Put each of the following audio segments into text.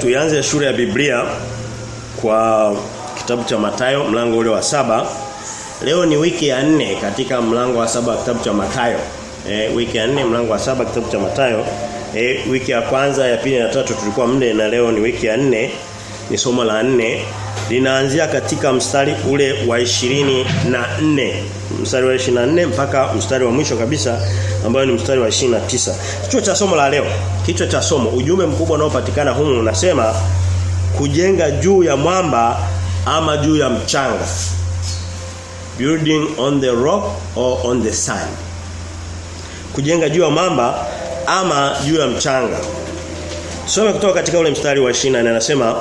tuianze shule ya Biblia kwa kitabu cha Matayo mlango ule wa saba. Leo ni wiki ya nne katika mlango wa saba kitabu cha Matayo. E, wiki ya nne mlango wa saba kitabu cha Matayo. E, wiki ya kwanza, ya pili na tatu tulikuwa mle na leo ni wiki ya nne. Ni somo la nne. Linaanzia katika mstari ule wa ishirini na nne Mstari wa 24 mpaka mstari wa mwisho kabisa ambayo ni mstari wa 29. Kichwa cha somo la leo, kichwa cha somo, ujumbe mkubwa unaopatikana humu unasema kujenga juu ya mwamba ama juu ya mchanga. Building on the rock or on the sand. Kujenga juu ya mwamba ama juu ya mchanga. Soma kutoka katika ule mstari wa 20 anasema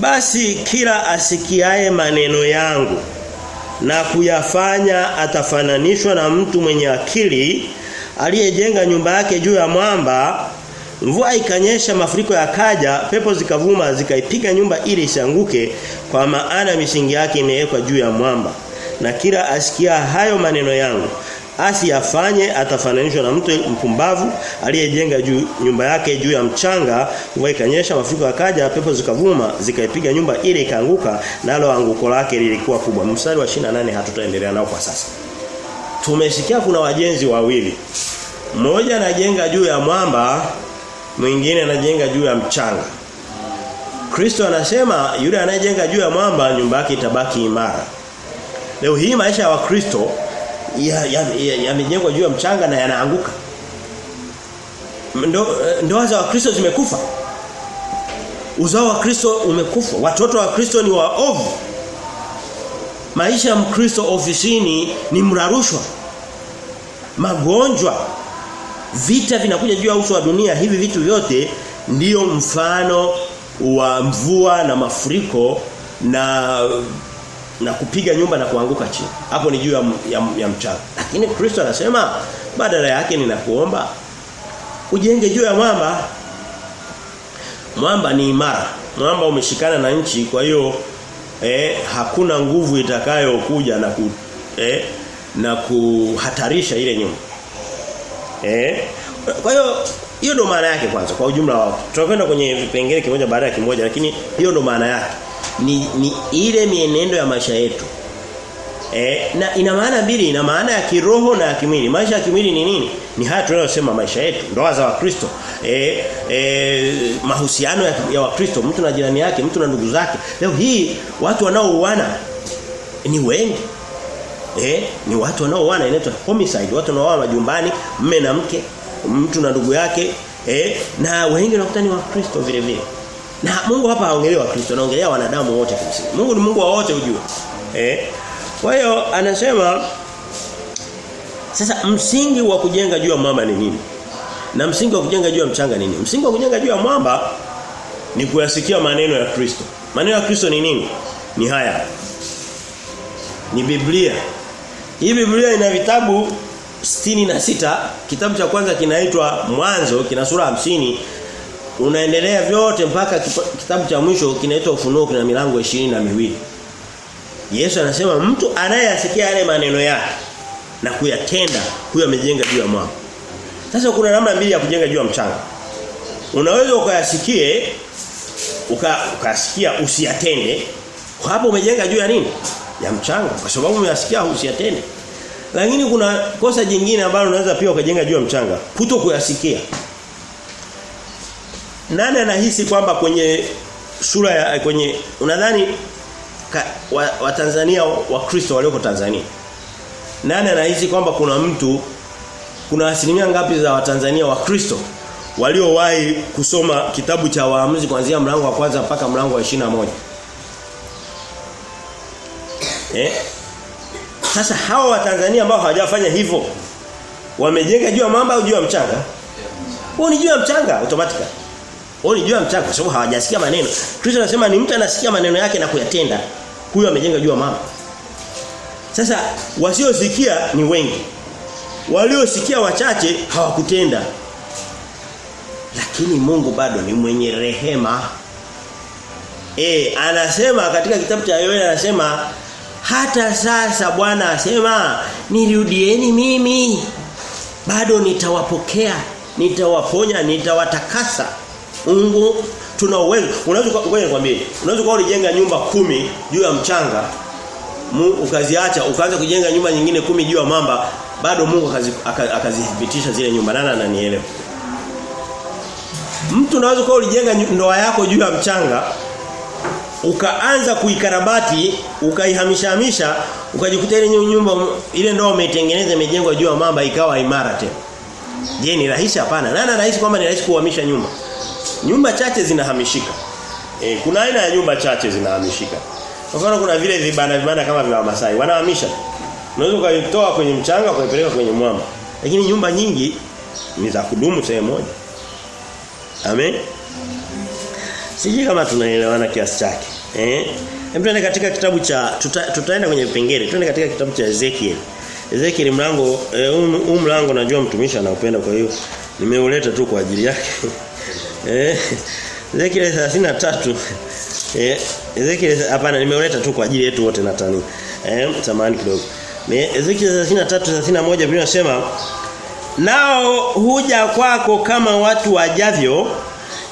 basi kila asikiaye maneno yangu na kuyafanya atafananishwa na mtu mwenye akili aliyejenga nyumba yake juu ya mwamba. Mvua ikanyesha mafuriko yakaja pepo zikavuma zikaipiga nyumba ili isianguke kwa maana misingi yake imewekwa juu ya mwamba. Na kila asikia hayo maneno yangu asiyafanye atafananishwa na mtu mpumbavu aliyejenga juu nyumba yake juu ya mchanga. Mvua ikanyesha mafuriko akaja pepo zikavuma zikaipiga nyumba ile ikaanguka nalo anguko lake lilikuwa kubwa. Mstari wa 28 hatutaendelea nao kwa sasa. Tumesikia kuna wajenzi wawili. Mmoja anajenga juu ya mwamba mwingine anajenga juu ya mchanga. Kristo anasema yule anayejenga juu ya mwamba nyumba yake itabaki imara. Leo hii maisha ya wakristo yamejengwa ya, ya juu ya mchanga na yanaanguka. Ndo, ndoa za Wakristo zimekufa. Uzao wa Kristo umekufa. Watoto wa Kristo ni waovu. Maisha ya Mkristo ofisini ni mrarushwa. Magonjwa, vita vinakuja juu ya uso wa dunia. Hivi vitu vyote ndiyo mfano wa mvua na mafuriko na na kupiga nyumba na kuanguka chini. Hapo ni juu ya, ya, ya mchanga. Lakini Kristo anasema badala yake ninakuomba ujenge juu ya mwamba. Mwamba ni imara. Mwamba umeshikana na nchi kwa hiyo eh, hakuna nguvu itakayokuja na ku, eh, na kuhatarisha ile nyumba. Eh? Kwa hiyo hiyo ndo maana yake kwanza kwa ujumla wao. Tunakwenda kwenye vipengele kimoja baada ya kimoja lakini hiyo ndo maana yake ni, ni ile mienendo ya maisha yetu. E, na ina maana mbili, ina maana ya kiroho na ya kimwili. Maisha ya kimwili ni nini? Ni haya tunayosema maisha yetu, ndoa za Wakristo, e, e, mahusiano ya, ya Wakristo, mtu na jirani yake, mtu na ndugu zake. Leo hii watu wanaouana ni wengi. Eh, ni watu wanaouana inaitwa homicide, watu wanaoana majumbani, mme na mke, mtu na ndugu yake, eh, na wengi wanakuta ni Wakristo vile vile. Na Mungu hapa haongelea Wakristo, anaongelea wanadamu wote kimsingi. Mungu ni Mungu wa wote ujue. Eh? Kwa hiyo anasema sasa msingi wa kujenga juu ya mwamba ni nini? Na msingi wa kujenga juu ya mchanga ni nini? Msingi wa kujenga juu ya mwamba ni kuyasikia maneno ya Kristo. Maneno ya Kristo ni nini? Ni haya. Ni Biblia. Hii Biblia ina vitabu sitini na sita Kitabu cha kwanza kinaitwa Mwanzo, kina sura hamsini unaendelea vyote mpaka kitabu cha mwisho kinaitwa Ufunuo kina milango ishirini na miwili. Yesu anasema mtu anayeyasikia yale maneno yake na kuyatenda huyo amejenga juu ya mwamba. Sasa kuna namna mbili ya kujenga juu ya mchanga. Unaweza ukayasikie uka, ukasikia usiyatende. Hapo umejenga juu ya nini? Ya mchanga. Kwa sababu umeyasikia usiyatende. Lakini kuna kosa jingine ambalo unaweza pia ukajenga juu ya mchanga. Kuto kuyasikia. Nani anahisi kwamba kwenye sura ya kwenye unadhani Watanzania wa Wakristo wa walioko Tanzania nani anahisi kwamba kuna mtu kuna asilimia ngapi za Watanzania wa Kristo waliowahi kusoma kitabu cha waamuzi kuanzia mlango wa kwanza mpaka mlango wa moja Eh? Sasa hawa Watanzania ambao hawajafanya hivyo wamejenga juu ya mamba au juu ya mchanga? Wao ni juu ya mchanga automatically. Wao ni juu ya kwa sababu hawajasikia maneno. Kristo anasema ni mtu anasikia maneno yake na kuyatenda. Huyo amejenga juu ya. Sasa wasiosikia ni wengi. Waliosikia wachache hawakutenda. Lakini Mungu bado ni mwenye rehema. Eh, anasema katika kitabu cha Yohana anasema hata sasa Bwana asema nirudieni mimi bado nitawapokea nitawaponya nitawatakasa Mungu tuna uwezo. Unaweza ngoja nikwambie. Unaweza kwa ulijenga nyumba kumi juu ya mchanga ukaziacha ukaanza kujenga nyumba nyingine kumi juu ya mamba bado Mungu akazithibitisha zile nyumba nana ananielewa. Mtu unaweza kwa ulijenga ndoa yako juu ya mchanga ukaanza kuikarabati ukaihamisha hamisha ukajikuta ile nyumba ile ndoa umeitengeneza imejengwa juu ya mamba ikawa imara tena. Je, ni rahisi hapana? Nani rahisi kwamba ni rahisi kuhamisha nyumba? Nyumba chache zinahamishika. E, kuna aina ya nyumba chache zinahamishika. Kwa mfano kuna vile vibanda vibanda kama vya Wamasai wanahamisha. Unaweza ukaitoa kwenye mchanga ukaipeleka kwenye mwamba. Lakini nyumba nyingi ni za kudumu sehemu moja. Amen. Sijui kama tunaelewana kiasi chake. Eh? Hebu tuende katika kitabu cha tuta, tutaenda kwenye vipengele. Tuende katika kitabu cha Ezekiel. Ezekiel mlango huu eh, mlango najua mtumishi anaupenda kwa hiyo nimeuleta tu kwa ajili yake. eh? Ezekiel 33 eh Ezekiel hapana nimeuleta tu kwa ajili yetu wote na tani. Eh samahani kidogo. Ezekiel 33 31 Biblia inasema nao huja kwako kama watu wajavyo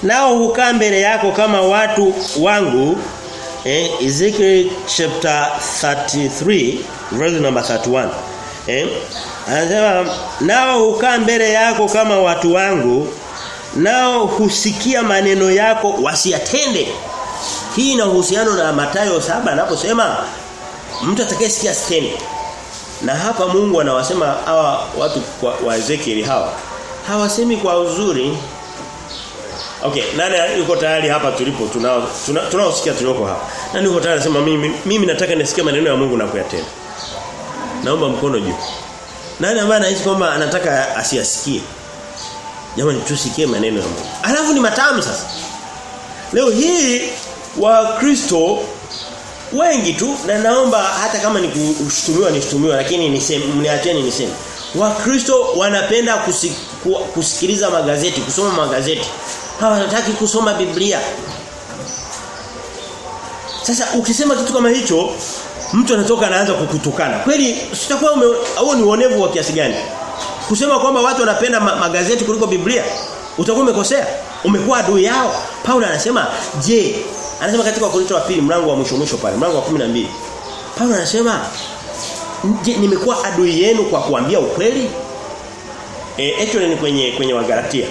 nao hukaa mbele yako kama watu wangu eh Ezekiel chapter 33 verse number 31 eh anasema nao hukaa mbele yako kama watu wangu nao husikia maneno yako wasiyatende hii ina uhusiano na Mathayo saba anaposema mtu atakayesikia sitende. na hapa Mungu anawasema hawa watu kwa, wa Ezekiel hawa hawasemi kwa uzuri Okay, nani yuko tayari hapa tulipo tunao tunaosikia tuna tulioko hapa. Nani yuko tayari anasema mimi mimi nataka nisikie maneno ya Mungu na kuyatenda. Naomba mkono juu. Nani ambaye anahisi kwamba anataka asiyasikie? Jamani tusikie maneno ya Mungu. Alafu ni matamu sasa. Leo hii wa Kristo wengi tu na naomba hata kama ni kushtumiwa nishtumiwa lakini niseme mniacheni niseme. Wakristo wanapenda kusik, kusikiliza magazeti, kusoma magazeti. Hawataki kusoma Biblia. Sasa ukisema kitu kama hicho mtu anatoka anaanza kukutukana. Kweli sitakuwa au ni uonevu wa kiasi gani? Kusema kwamba watu wanapenda ma magazeti kuliko Biblia utakuwa umekosea. Umekuwa adui yao. Paulo anasema, "Je, anasema katika Wakorintho wa pili mlango wa mwisho mwisho pale, mlango wa 12. Paulo anasema, "Je, nimekuwa adui yenu kwa kuambia ukweli?" Eh, actually ni kwenye kwenye Wagalatia.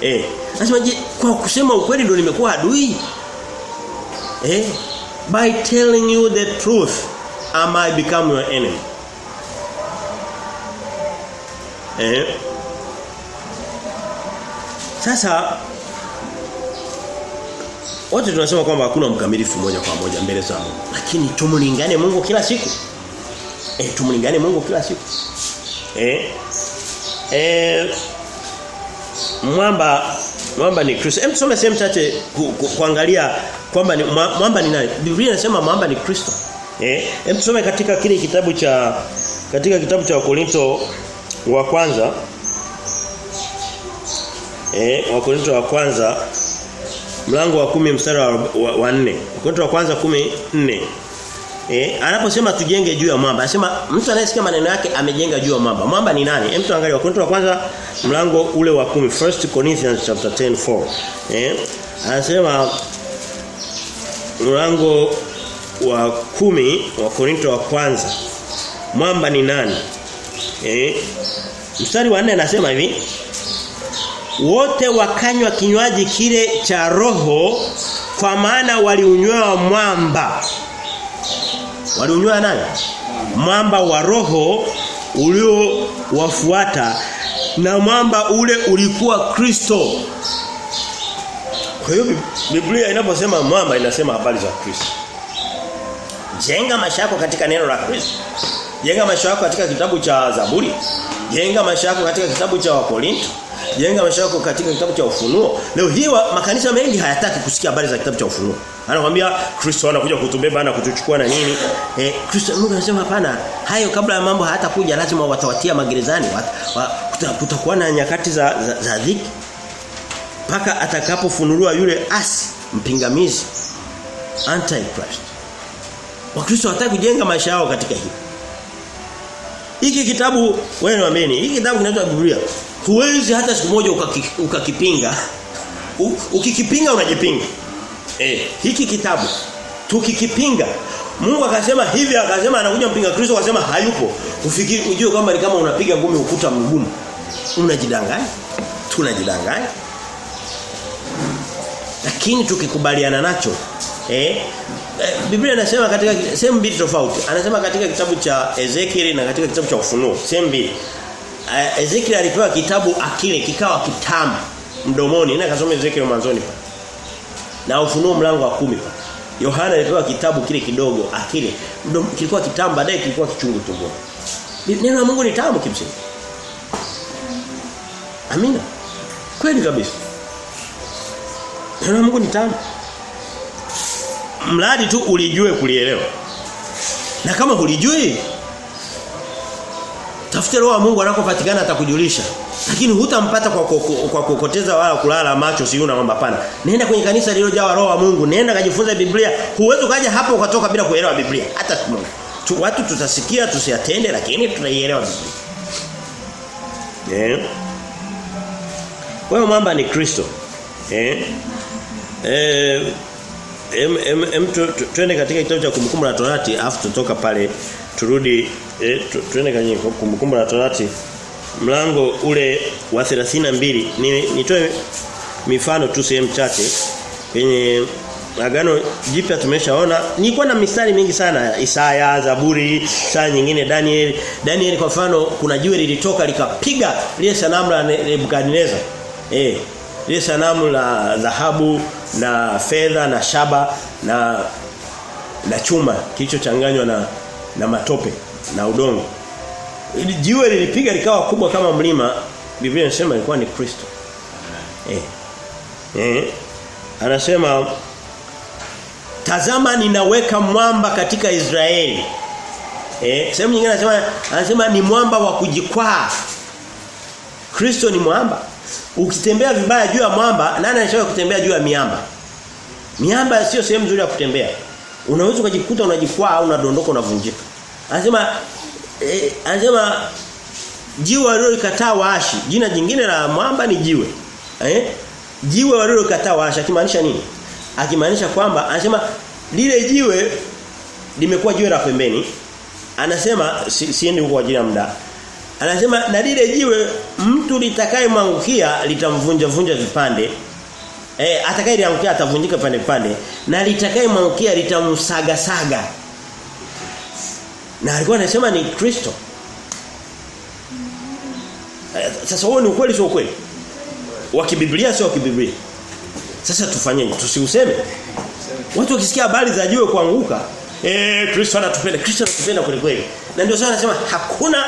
Eh, anasema je, kwa kusema ukweli ndio nimekuwa adui? Eh, by telling you the truth am I become your enemy? Eh? Sasa wote tunasema kwamba hakuna mkamilifu moja kwa moja mbele za Mungu. Lakini tumlingane Mungu kila siku. Eh, tumlingane Mungu kila siku. Eh? Eh mwamba mwamba ni Kristo. Hem tusome sehemu chache ku, ku, kuangalia kwamba ni mwamba ni nani. Biblia inasema mwamba ni Kristo. Eh? Hem tusome katika kile kitabu cha katika kitabu cha Wakorinto wa kwanza eh Wakorinto wa kwanza mlango wa kumi mstari wa, wa, wa 4. Wakorinto wa kwanza 14. Eh, anaposema tujenge juu ya mwamba, anasema mtu anayesikia maneno yake amejenga juu ya mwamba. Mwamba ni nani? Hem tuangalie Wakorintho wa kwanza mlango ule wa 10, 1 Corinthians chapter 10:4. Eh, anasema mlango wa kumi wa Korinto wa kwanza. Mwamba ni nani? Eh, mstari wa 4 anasema hivi wote wakanywa kinywaji kile cha roho kwa maana waliunywa mwamba. Waliunywa nani? Mwamba wa roho ulio wafuata na mwamba ule ulikuwa Kristo. Kwa hiyo Biblia inaposema mwamba inasema habari za Kristo. Jenga mashako katika neno la Kristo jenga maisha yako katika kitabu cha Zaburi. Jenga maisha yako katika kitabu cha Wakorinto. Jenga maisha yako katika kitabu cha ufunuo. Leo hii makanisa mengi hayataki kusikia habari za kitabu cha ufunuo. Anakuambia Kristo anakuja kutubeba na kutuchukua na nini? Eh Kristo Mungu anasema hapana hayo kabla ya mambo hayatakuja lazima watawatia magerezani wat, wa, kutakuwa na nyakati za, za, za dhiki. Paka atakapofunuliwa yule asi mpingamizi antichrist. Wakristo hataki kujenga maisha yao katika hili hiki kitabu wewe niambieni hiki kitabu kinaitwa Biblia huwezi hata siku moja ukakipinga Uka ukikipinga unajipinga. Eh, hiki kitabu tukikipinga Mungu akasema hivi akasema anakuja mpinga Kristo akasema hayupo. Ufikiri ujue kwamba ni kama unapiga ngumi ukuta mgumu. Unajidanganya? Tunajidanganya. Lakini tukikubaliana nacho eh, eh Biblia inasema katika sehemu mbili tofauti. Anasema katika kitabu cha Ezekiel na katika kitabu cha Ufunuo, sehemu mbili. Eh, Ezekiel alipewa kitabu akile kikawa kitamu mdomoni. Na kasoma Ezekiel mwanzoni pa. Na Ufunuo mlango wa kumi pa. Yohana alipewa kitabu kile kidogo akile. Mdom, kilikuwa kitamu baadaye kilikuwa kichungu tumboni. Neno la Mungu ni tamu kimsingi. Amina. Kweli kabisa. Neno la Mungu ni tamu. Mradi tu ulijue kulielewa. Na kama hulijui tafute roho wa Mungu anakopatikana atakujulisha. Lakini hutampata kwa kwa kukoteza wala kulala macho si una mambo pana. Nenda kwenye kanisa lililojaa roho wa Mungu, nenda kajifunze Biblia. Huwezi kaja hapo ukatoka bila kuelewa Biblia hata siku. Tu, watu tutasikia tusiatende lakini tutaielewa Biblia. Eh. Kwa hiyo mwamba ni Kristo. Eh. Eh em, em, em tu, tu, tuende katika kitabu cha kumbukumbu la Torati afu tutoka pale turudi eh, tu, tuende kwenye kumbukumbu la Torati. Mlango ule wa 32 ni nitoe mifano tu sehemu chache. Kwenye agano jipya tumeshaona nilikuwa na mistari mingi sana Isaya Zaburi saa nyingine Daniel Daniel kwa mfano kuna jiwe lilitoka likapiga lile sanamu la Nebukadnezar. Eh lile sanamu la dhahabu na fedha na shaba na na chuma kilichochanganywa na na matope na udongo. Jiwe lilipiga likawa kubwa kama mlima Biblia inasema ilikuwa ni Kristo. Eh. Eh. Anasema tazama ninaweka mwamba katika Israeli. Eh. Sehemu nyingine anasema anasema ni mwamba wa kujikwaa. Kristo ni mwamba ukitembea vibaya juu ya mwamba nani anashauri kutembea juu ya miamba? Miamba sio sehemu nzuri ya kutembea. Unaweza ukajikuta unajikwaa au unadondoka unavunjika. Anasema eh, anasema jiwe walilokataa waashi. Jina jingine la mwamba ni jiwe. Eh? Jiwe walilokataa waashi akimaanisha nini? Akimaanisha kwamba anasema lile jiwe limekuwa jiwe la pembeni. Anasema si, siendi huko kwa ajili ya muda anasema na lile jiwe mtu litakayemwangukia litamvunja vunja vipande. Eh atakayeliangukia atavunjika pande pande. Na litakayemwangukia litamsaga saga na alikuwa anasema ni Kristo. Sasa huo ni ukweli sio ukweli? Wa kibiblia sio wa kibiblia? Sasa tufanyeje? Tusiuseme? Watu wakisikia habari za jiwe kuanguka eh Kristo anatupenda Kristo anatupenda kweli kweli. Na ndio sasa anasema hakuna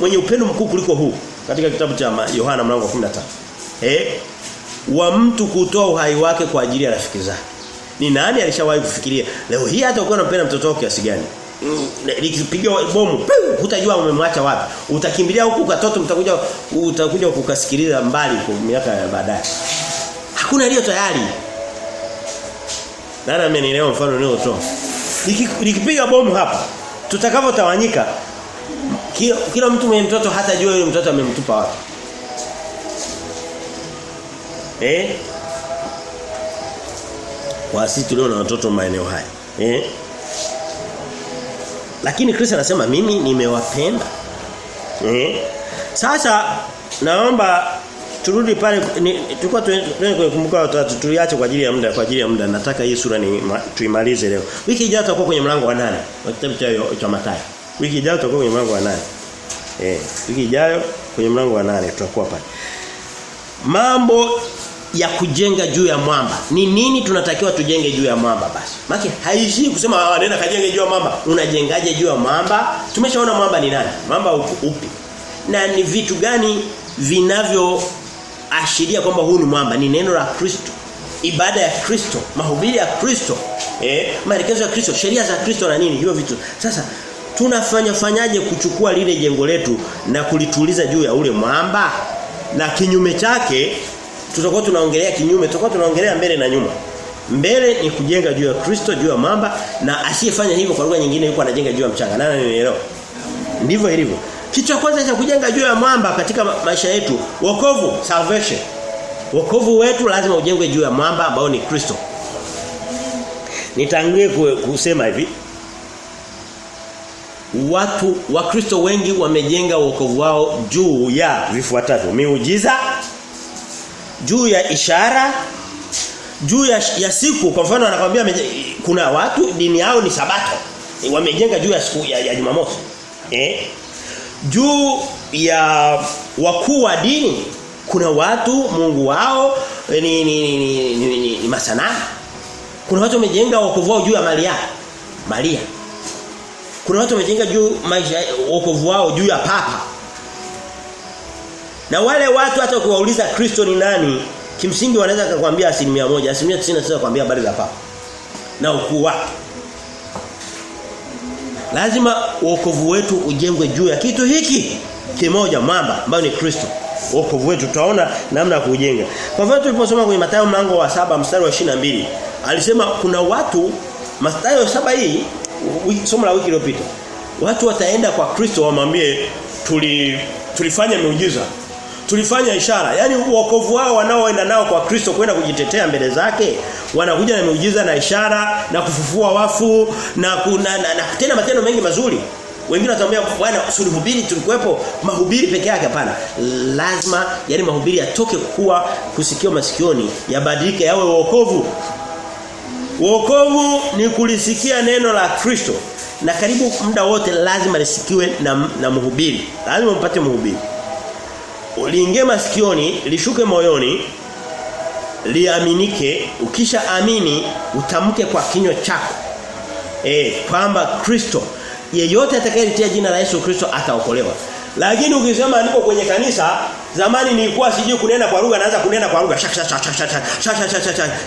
mwenye upendo mkuu kuliko huu katika kitabu cha Yohana mlango wa 15 eh wa mtu kutoa uhai wake kwa ajili ya rafiki zake. Ni nani alishawahi kufikiria leo hii hata ukiwa unampenda mtoto wako kiasi gani? Likipiga bomu hutajua umemwacha wapi. Utakimbilia huku katoto mtakuja utakuja kukasikiliza mbali kwa miaka ya baadaye. Hakuna aliyo tayari. Nani amenielewa mfano niliotoa? Likipiga bomu hapa tutakavyotawanyika kila, kila mtu mwenye mtoto hata jua yule mtoto amemtupa wapi eh wasi tulio na watoto maeneo haya eh lakini Kristo anasema mimi nimewapenda. Eh? Sasa naomba turudi pale tulikuwa tuende kumbuka watatu tuliache kwa ajili ya muda kwa ajili ya muda nataka hii sura ni ma, tuimalize leo. Wiki ijayo tutakuwa kwenye mlango wa nane wa kitabu cha Mathayo. Wiki ijayo tutakuwa kwenye mlango wa nane Eh, wiki ijayo kwenye mlango wa nane tutakuwa pale. Mambo ya kujenga juu ya mwamba. Ni nini tunatakiwa tujenge juu ya mwamba basi? Maki haishi kusema nenda kajenge juu ya mwamba. Unajengaje juu ya mwamba? Tumeshaona mwamba ni nani? Mwamba upi? Na ni vitu gani vinavyo ashiria kwamba huu ni mwamba? Ni neno la Kristo. Ibada ya Kristo, mahubiri ya Kristo, eh, maelekezo ya Kristo, sheria za Kristo na nini? Hivyo vitu. Sasa tunafanya fanyaje kuchukua lile jengo letu na kulituliza juu ya ule mwamba? Na kinyume chake tutakuwa tunaongelea kinyume tutakuwa tunaongelea mbele na nyuma mbele ni kujenga juu ya Kristo juu ya mamba na asiyefanya hivyo kwa lugha nyingine yuko anajenga juu ya mchanga nani nielewa ndivyo ilivyo kitu cha kwanza cha kujenga juu ya mwamba katika maisha yetu wokovu salvation Wokovu wetu lazima ujengwe juu ya mwamba ambao ni Kristo. nitangie kusema hivi. Watu wakristo wengi wamejenga wokovu wao juu ya vifuatavyo: miujiza, juu ya ishara, juu ya, ya siku. Kwa mfano anakuambia kuna watu dini yao ni sabato. e, Wamejenga juu ya siku ya, ya Jumamosi. Eh? Juu ya wakuu wa dini kuna watu Mungu wao ni ni ni, ni, ni, ni, ni masanamu. Kuna watu wamejenga wokovu wao juu ya Maria. Maria. Kuna watu wamejenga juu maisha wokovu wao juu ya papa. Na wale watu hata ukiwauliza Kristo ni nani, kimsingi wanaweza kukwambia asilimia moja, asilimia 99 kukwambia habari za papa. Na ukuu wake. Lazima wokovu wetu ujengwe juu ya kitu hiki kimoja mwamba ambayo ni Kristo. Wokovu wetu tutaona namna ya kujenga. Kwa mfano tuliposoma kwenye Mathayo mlango wa saba mstari wa 22, alisema kuna watu Mathayo saba hii somo la wiki iliyopita. Watu wataenda kwa Kristo wamwambie tuli tulifanya miujiza. Tulifanya ishara. Yaani wokovu wao wanaoenda nao kwa Kristo kwenda kujitetea mbele zake, wanakuja na miujiza na ishara na kufufua wafu na kuna na, na tena matendo mengi mazuri. Wengine wataambia bwana sulihubiri tulikuwepo mahubiri peke yake hapana. Lazima yani mahubiri yatoke kuwa kusikia masikioni yabadilike yawe wokovu. Wokovu ni kulisikia neno la Kristo na karibu muda wote lazima lisikiwe na, na mhubiri. Lazima mpate mhubiri. Uliingie masikioni, lishuke moyoni, liaminike, ukisha amini utamke kwa kinywa chako. Eh, kwamba Kristo yeyote atakayelitia jina la Yesu Kristo ataokolewa. Lakini ukisema niko kwenye kanisa, zamani nilikuwa sijui kunena kwa lugha, naanza kunena kwa lugha.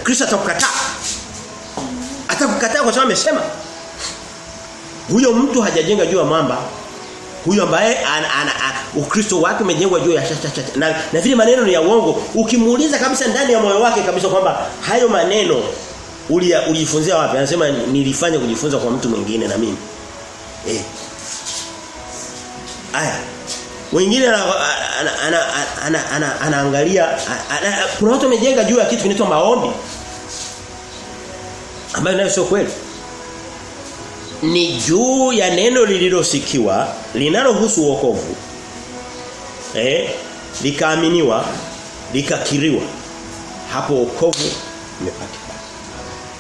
Kristo atakukataa. Atakukataa kwa sababu amesema. Huyo mtu hajajenga juu ya mwamba. Huyo ambaye ana, ana, ana, Ukristo wake umejengwa juu ya chacha chacha Na, na vile maneno ni ya uongo, ukimuuliza kabisa ndani ya moyo wake kabisa kwamba hayo maneno ulijifunzia wapi? Anasema nilifanya kujifunza kwa mtu mwingine na mimi. Eh. Aya. Wengine ana ana ana anaangalia kuna watu wamejenga juu ya kitu kinaitwa maombi. Ambayo nayo sio kweli. Ni juu ya neno lililosikiwa linalohusu wokovu. Eh? Likaaminiwa, likakiriwa. Hapo wokovu umepatikana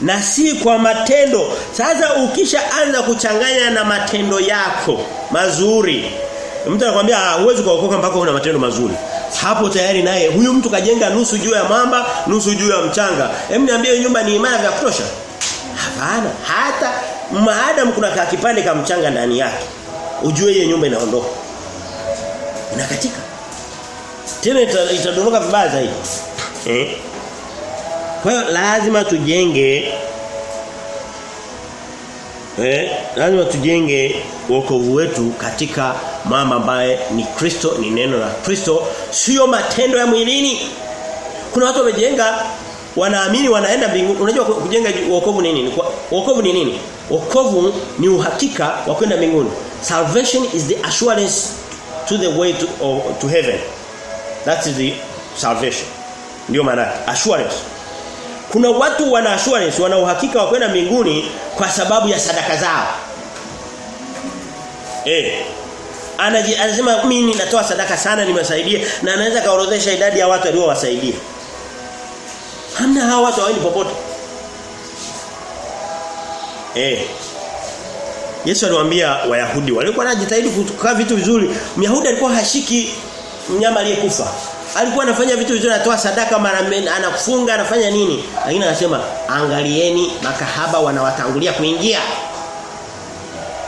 na si kwa matendo. Sasa ukishaanza kuchanganya na matendo yako mazuri. Mtu anakuambia huwezi kuokoka mpaka una matendo mazuri. Hapo tayari naye huyu mtu kajenga nusu juu ya mamba, nusu juu ya mchanga. Hem niambie nyumba ni imara vya kutosha? Hapana. Hata maadamu kuna kakipande ka mchanga ndani yake. Ujue hiyo nyumba inaondoka. Inakatika. Tena itadondoka vibaya zaidi. Eh? Kwa hiyo lazima tujenge eh lazima tujenge wokovu wetu katika mama ambaye ni Kristo ni neno la Kristo sio matendo ya mwilini. Kuna watu wamejenga wanaamini wanaenda mbinguni. Unajua kujenga wokovu nini? ni nini? Wokovu ni nini? Wokovu ni uhakika wa kwenda mbinguni. Salvation is the assurance to the way to, or, to heaven. That is the salvation. Ndio maana assurance. Kuna watu wana assurance, wana uhakika wa kwenda mbinguni kwa sababu ya sadaka zao. Eh. Anaji, anasema mimi ninatoa sadaka sana nimesaidia na anaweza kaorodhesha idadi ya watu aliowasaidia. Hamna hawa watu hawaendi popote. Eh. Yesu aliwaambia Wayahudi walikuwa wanajitahidi kukaa vitu vizuri. Myahudi alikuwa hashiki mnyama aliyekufa. Alikuwa anafanya vitu vizuri anatoa sadaka mara anafunga, anafanya nini? Lakini anasema angalieni makahaba wanawatangulia kuingia.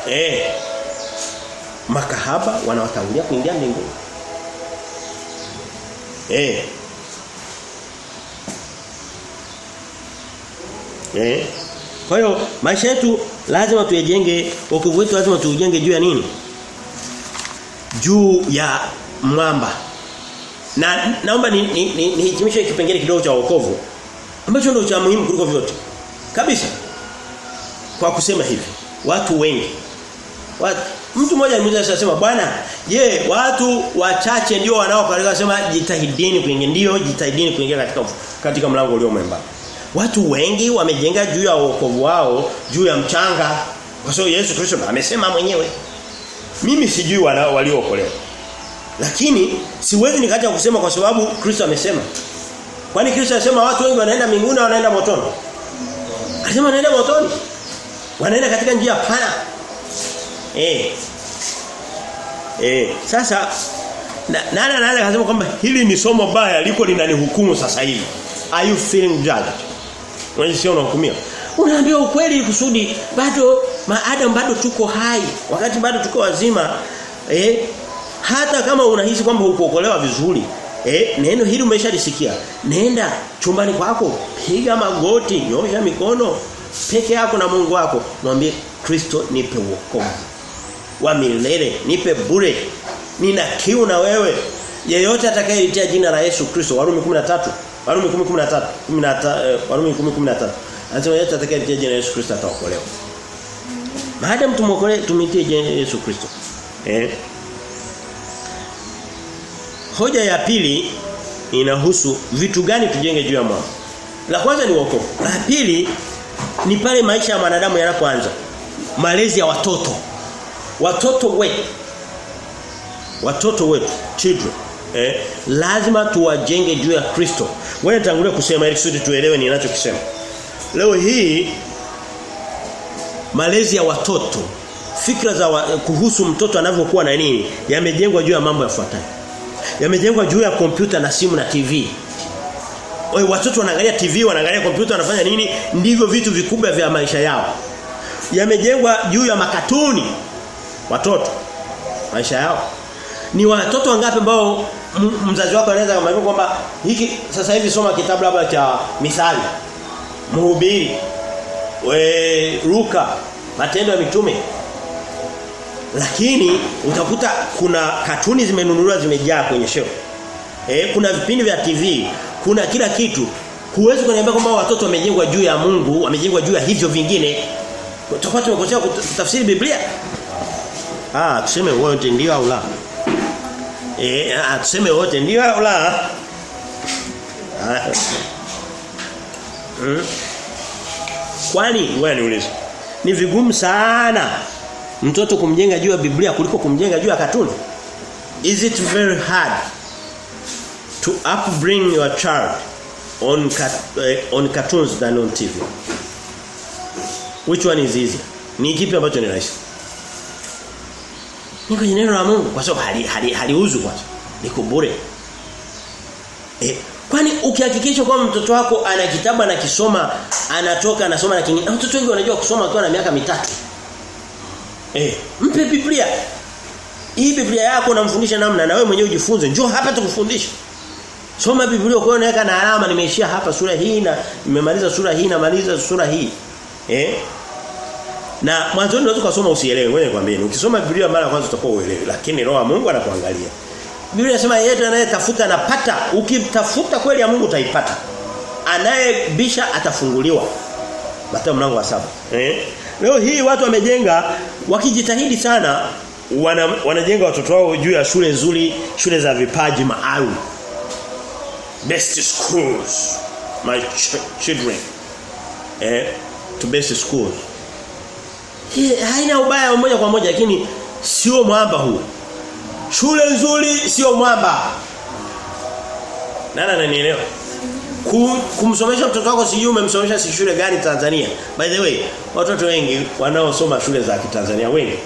Eh. Makahaba wanawatangulia kuingia mbinguni. Eh. Eh. Kwa hiyo maisha yetu lazima tuyajenge, wokovu wetu lazima tuujenge juu ya nini? Juu ya mwamba. Na naomba ni nihitimishe ni, ni kipengele kidogo cha wokovu ambacho ndio cha muhimu kuliko vyote. Kabisa. Kwa kusema hivi, watu wengi watu Mtu mmoja mmoja anasema bwana, je, watu wachache ndio wanaokalika kusema jitahidini kuingia ndio jitahidini kuingia katika katika mlango ulio mwembamba. Watu wengi wamejenga juu ya wokovu wao juu ya mchanga. Kwa sababu Yesu Kristo amesema mwenyewe. Mimi sijui waliookolewa. Lakini siwezi nikaja kusema kwa sababu Kristo amesema. Kwani Kristo anasema watu wengi wanaenda mbinguni wanaenda motoni? Anasema wanaenda motoni. Wanaenda katika njia pana. Eh. Eh, sasa na, nani anaweza kusema kwamba hili ni somo baya liko linanihukumu sasa hivi. Are you feeling judged? Unajisikia unahukumia. Unaambia ukweli kusudi bado maadam bado tuko hai, wakati bado tuko wazima. Eh, hata kama unahisi kwamba hukuokolewa vizuri, eh, neno hili umeshalisikia. Nenda chumbani kwako, piga magoti, nyosha mikono peke yako na Mungu wako, mwambie Kristo nipe wokovu wa milele, nipe bure. Nina kiu na wewe. Yeyote atakayeitia jina la Yesu Kristo, Warumi 13, Warumi 10:13, 10 Warumi 10:13. Anasema atakayemtia jina Yesu Kristo ataokolewa. Tumitie jina Yesu Kristo. Eh? Hoja ya pili inahusu vitu gani tujenge juu ya mwamba. La kwanza ni wokovu. La pili ni pale maisha ya mwanadamu yanapoanza. Malezi ya watoto. Watoto wetu. Watoto wetu, children. Eh, lazima tuwajenge juu ya Kristo. Wewe tangulia kusema ili kusudi tuelewe ninachokisema. Leo hii malezi ya watoto, fikra za wa, kuhusu mtoto anavyokuwa na nini yamejengwa juu ya mambo yafuatayo. Yamejengwa juu ya kompyuta na simu na TV. Oye, watoto wanaangalia TV, wanaangalia kompyuta wanafanya nini? Ndivyo vitu vikubwa vya maisha yao. Yamejengwa juu ya makatuni. Watoto maisha yao. Ni watoto wangapi ambao mzazi wako anaweza kumwambia kwamba hiki sasa hivi soma kitabu labda cha misali Mhubiri. We Luka, Matendo ya Mitume. Lakini utakuta kuna katuni zimenunuliwa zimejaa kwenye shelf. Eh kuna vipindi vya TV, kuna kila kitu. Huwezi kuniambia kwamba watoto wamejengwa juu ya Mungu, wamejengwa juu ya hivyo vingine. Tutakuwa tumekosea kutafsiri Biblia. Ah, tuseme wote ndio au la? Eh, atuseme tuseme wote ndio au la? Ah. Hmm. Kwani wewe niulize. Ni vigumu sana mtoto kumjenga juu ya Biblia kuliko kumjenga juu ya katuni. Is it very hard to upbring your child on cat, uh, on cartoons than on TV? Which one is easier? Ni kipi ambacho ni rahisi? Ni kwenye neno la Mungu kwa sababu hali hali haliuzwi kwanza. Liko bure. Eh, kwani ukihakikisha kwamba mtoto wako ana kitabu anakisoma, anatoka anasoma na kingine. Watoto wengi wanajua kusoma wakiwa na miaka mitatu. Eh, mpe Biblia. Hii Biblia yako unamfundisha namna na wewe mwenyewe ujifunze. Njoo hapa tukufundishe. Soma Biblia kwa unaweka na alama nimeishia hapa sura hii na nimemaliza sura hii na maliza sura hii. Eh? Na mwanzo unaweza kusoma usielewe, ngoja nikwambie. Ukisoma Biblia mara kwanza utakuwa uelewe, lakini roho ya Mungu anakuangalia. Biblia inasema yeyote anayetafuta anapata. Ukitafuta kweli ya Mungu utaipata. Anayebisha atafunguliwa. Mathayo mlango wa saba. Eh? Leo hii watu wamejenga wakijitahidi sana wana, wanajenga watoto wao juu ya shule nzuri, shule za vipaji maalum. Best schools my ch children. Eh? To best schools. Haina ubaya moja kwa moja lakini sio mwamba huu. Shule nzuri sio mwamba. Nani ananielewa? kumsomesha mtoto wako sijui umemsomesha si shule gani Tanzania. By the way, watoto wengi wanaosoma shule za Kitanzania wengi.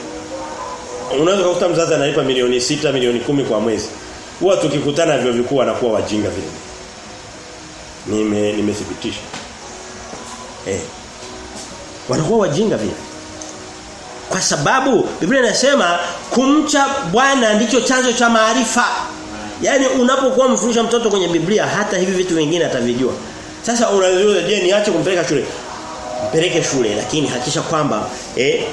Unaweza kukuta mzazi analipa milioni sita milioni kumi kwa mwezi. Huwa tukikutana vyo vikuu wanakuwa wajinga vile. Nime nimethibitisha. Eh. Wanakuwa wajinga vile. Kwa sababu Biblia inasema kumcha Bwana ndicho chanzo cha maarifa. Yaani unapokuwa mfundisha mtoto kwenye Biblia hata hivi vitu vingine atavijua. Sasa unaweza je niache kumpeleka shule? Mpeleke shule lakini hakisha kwamba eh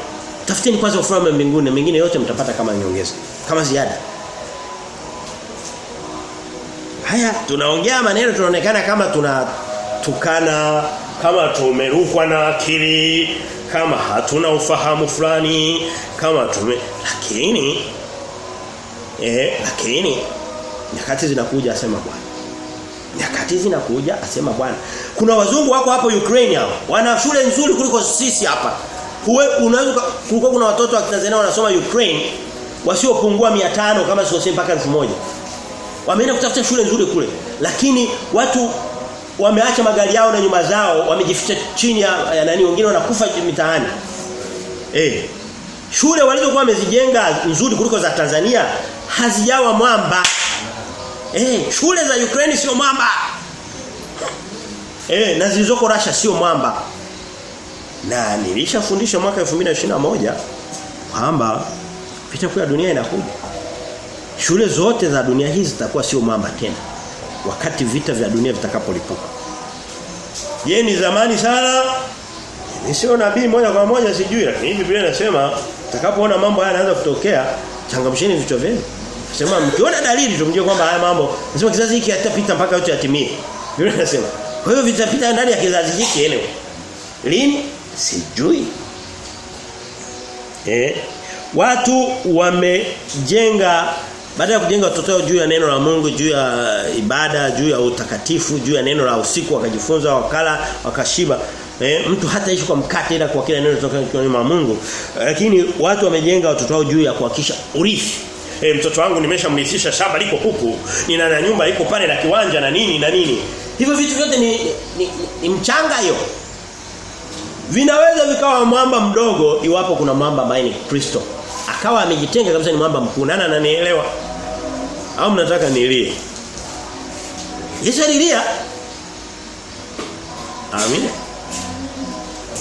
tafuteni kwanza ufalme mbinguni mengine yote mtapata kama nyongeza, kama ziada. Haya tunaongea maneno tunaonekana kama tunatukana kama tumerukwa na akili kama hatuna ufahamu fulani kama tume lakini eh lakini nyakati zinakuja asema Bwana. Nyakati zinakuja asema Bwana. Kuna wazungu wako hapo Ukraine hao. Wana shule nzuri kuliko sisi hapa. Huwe unaweza kulikuwa kuna watoto wa Tanzania wanasoma Ukraine wasiopungua 500 kama sio mpaka 1000 wameenda kutafuta shule nzuri kule. Lakini watu wameacha magari yao na nyumba zao wamejificha chini ya, ya nani wengine wanakufa mitaani. Eh shule walizokuwa wamezijenga nzuri kuliko za Tanzania hazijawa mwamba. Eh shule za Ukraine sio mwamba. Eh na zilizoko Russia sio mwamba. Na nilishafundisha mwaka 2021 kwamba vita kuu ya dunia inakuja. Shule zote za dunia hizi zitakuwa sio mwamba tena wakati vita vya dunia vitakapolipuka. Yeye ni zamani sana. Ni sio nabii moja kwa moja sijui lakini Biblia inasema utakapoona mambo haya yanaanza kutokea changamsheni vichwa vyenu. Sema mkiona dalili tumjue kwamba haya mambo nasema kizazi hiki hatapita mpaka yote yatimie. Biblia inasema. Kwa hiyo vitapita ndani ya kizazi hiki eneo. Lini? Sijui. Eh watu wamejenga baada ya kujenga watoto wao juu ya neno la Mungu, juu ya ibada, juu ya utakatifu, juu ya neno la usiku wakajifunza wakala, wakashiba. Eh, mtu hata ishi kwa mkate ila kwa kila neno kutoka kwa neno la Mungu. Lakini watu wamejenga watoto wao juu ya kuhakisha urithi. Eh, mtoto wangu nimeshamrithisha shamba liko huku, nina na nyumba iko pale na kiwanja na nini na nini. Hivyo vitu vyote ni, ni, ni, ni mchanga hiyo. Vinaweza vikawa mwamba mdogo iwapo kuna mwamba ambaye ni Kristo akawa amejitenga kabisa ni mwamba mkuu Nani ananielewa. Au mnataka nilie? Yesu alilia Amina.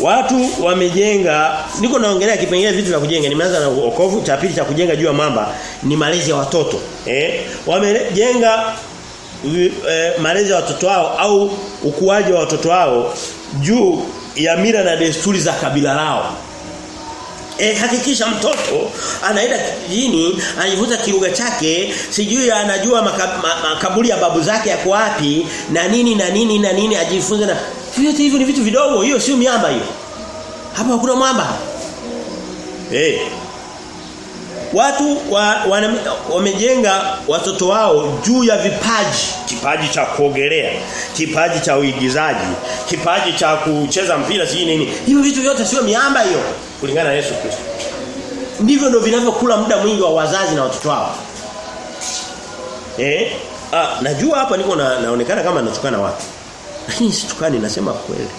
Watu wamejenga niko naongelea kipengele vitu vya kujenga. Nimeanza na wokovu cha pili cha kujenga juu ya mamba ni malezi ya watoto. Eh wamejenga e, malezi ya watoto wao au ukuaji wa watoto wao juu ya mila na desturi za kabila lao E, hakikisha mtoto anaenda kijijini anajifunza kilugha chake sijui anajua makaburi ya babu zake yako wapi na nini na nini na nini ajifunze na vyote hivyo ni vitu vidogo hiyo sio miamba hiyo. Hapa hakuna mwamba. Eh. Watu wa, wana, wamejenga watoto wao juu ya vipaji. Kipaji cha kuogelea kipaji cha uigizaji kipaji cha kucheza mpira sijui nini. Hivyo vitu vyote sio miamba hiyo kulingana na Yesu Kristo. Ndivyo ndio vinavyokula muda mwingi wa wazazi na watoto wao. Eh? Ah najua hapa niko na, naonekana kama natukana watu. Lakini situkani nasema kweli.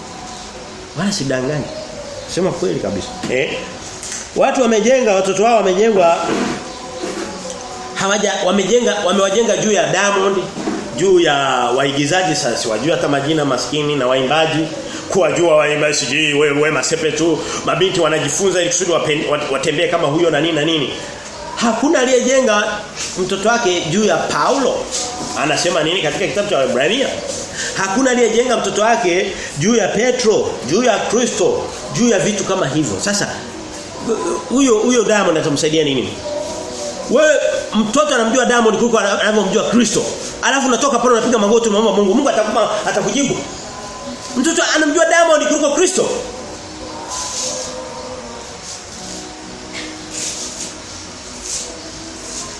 Wala sidanganyi. Nasema kweli kabisa. Eh? Watu wamejenga watoto wao wamejengwa. Hawaja wamejenga wamewajenga juu ya Diamond, juu ya waigizaji sasa wajua hata majina maskini na waimbaji kuwajua waimbaji wewe wema masepe tu mabinti wanajifunza ili kusudi watembee kama huyo na nini na nini. Hakuna aliyejenga mtoto wake juu ya Paulo. Anasema nini katika kitabu cha Waebrania? Hakuna aliyejenga mtoto wake juu ya Petro, juu ya Kristo, juu ya vitu kama hivyo. Sasa huyo huyo Diamond atamsaidia nini? Wewe mtoto anamjua Diamond kuliko anavyomjua Kristo. Alafu unatoka pale unapiga magoti unaomba Mungu. Mungu atakupa atakujibu. Mtoto anamjua Diamond kuliko Kristo.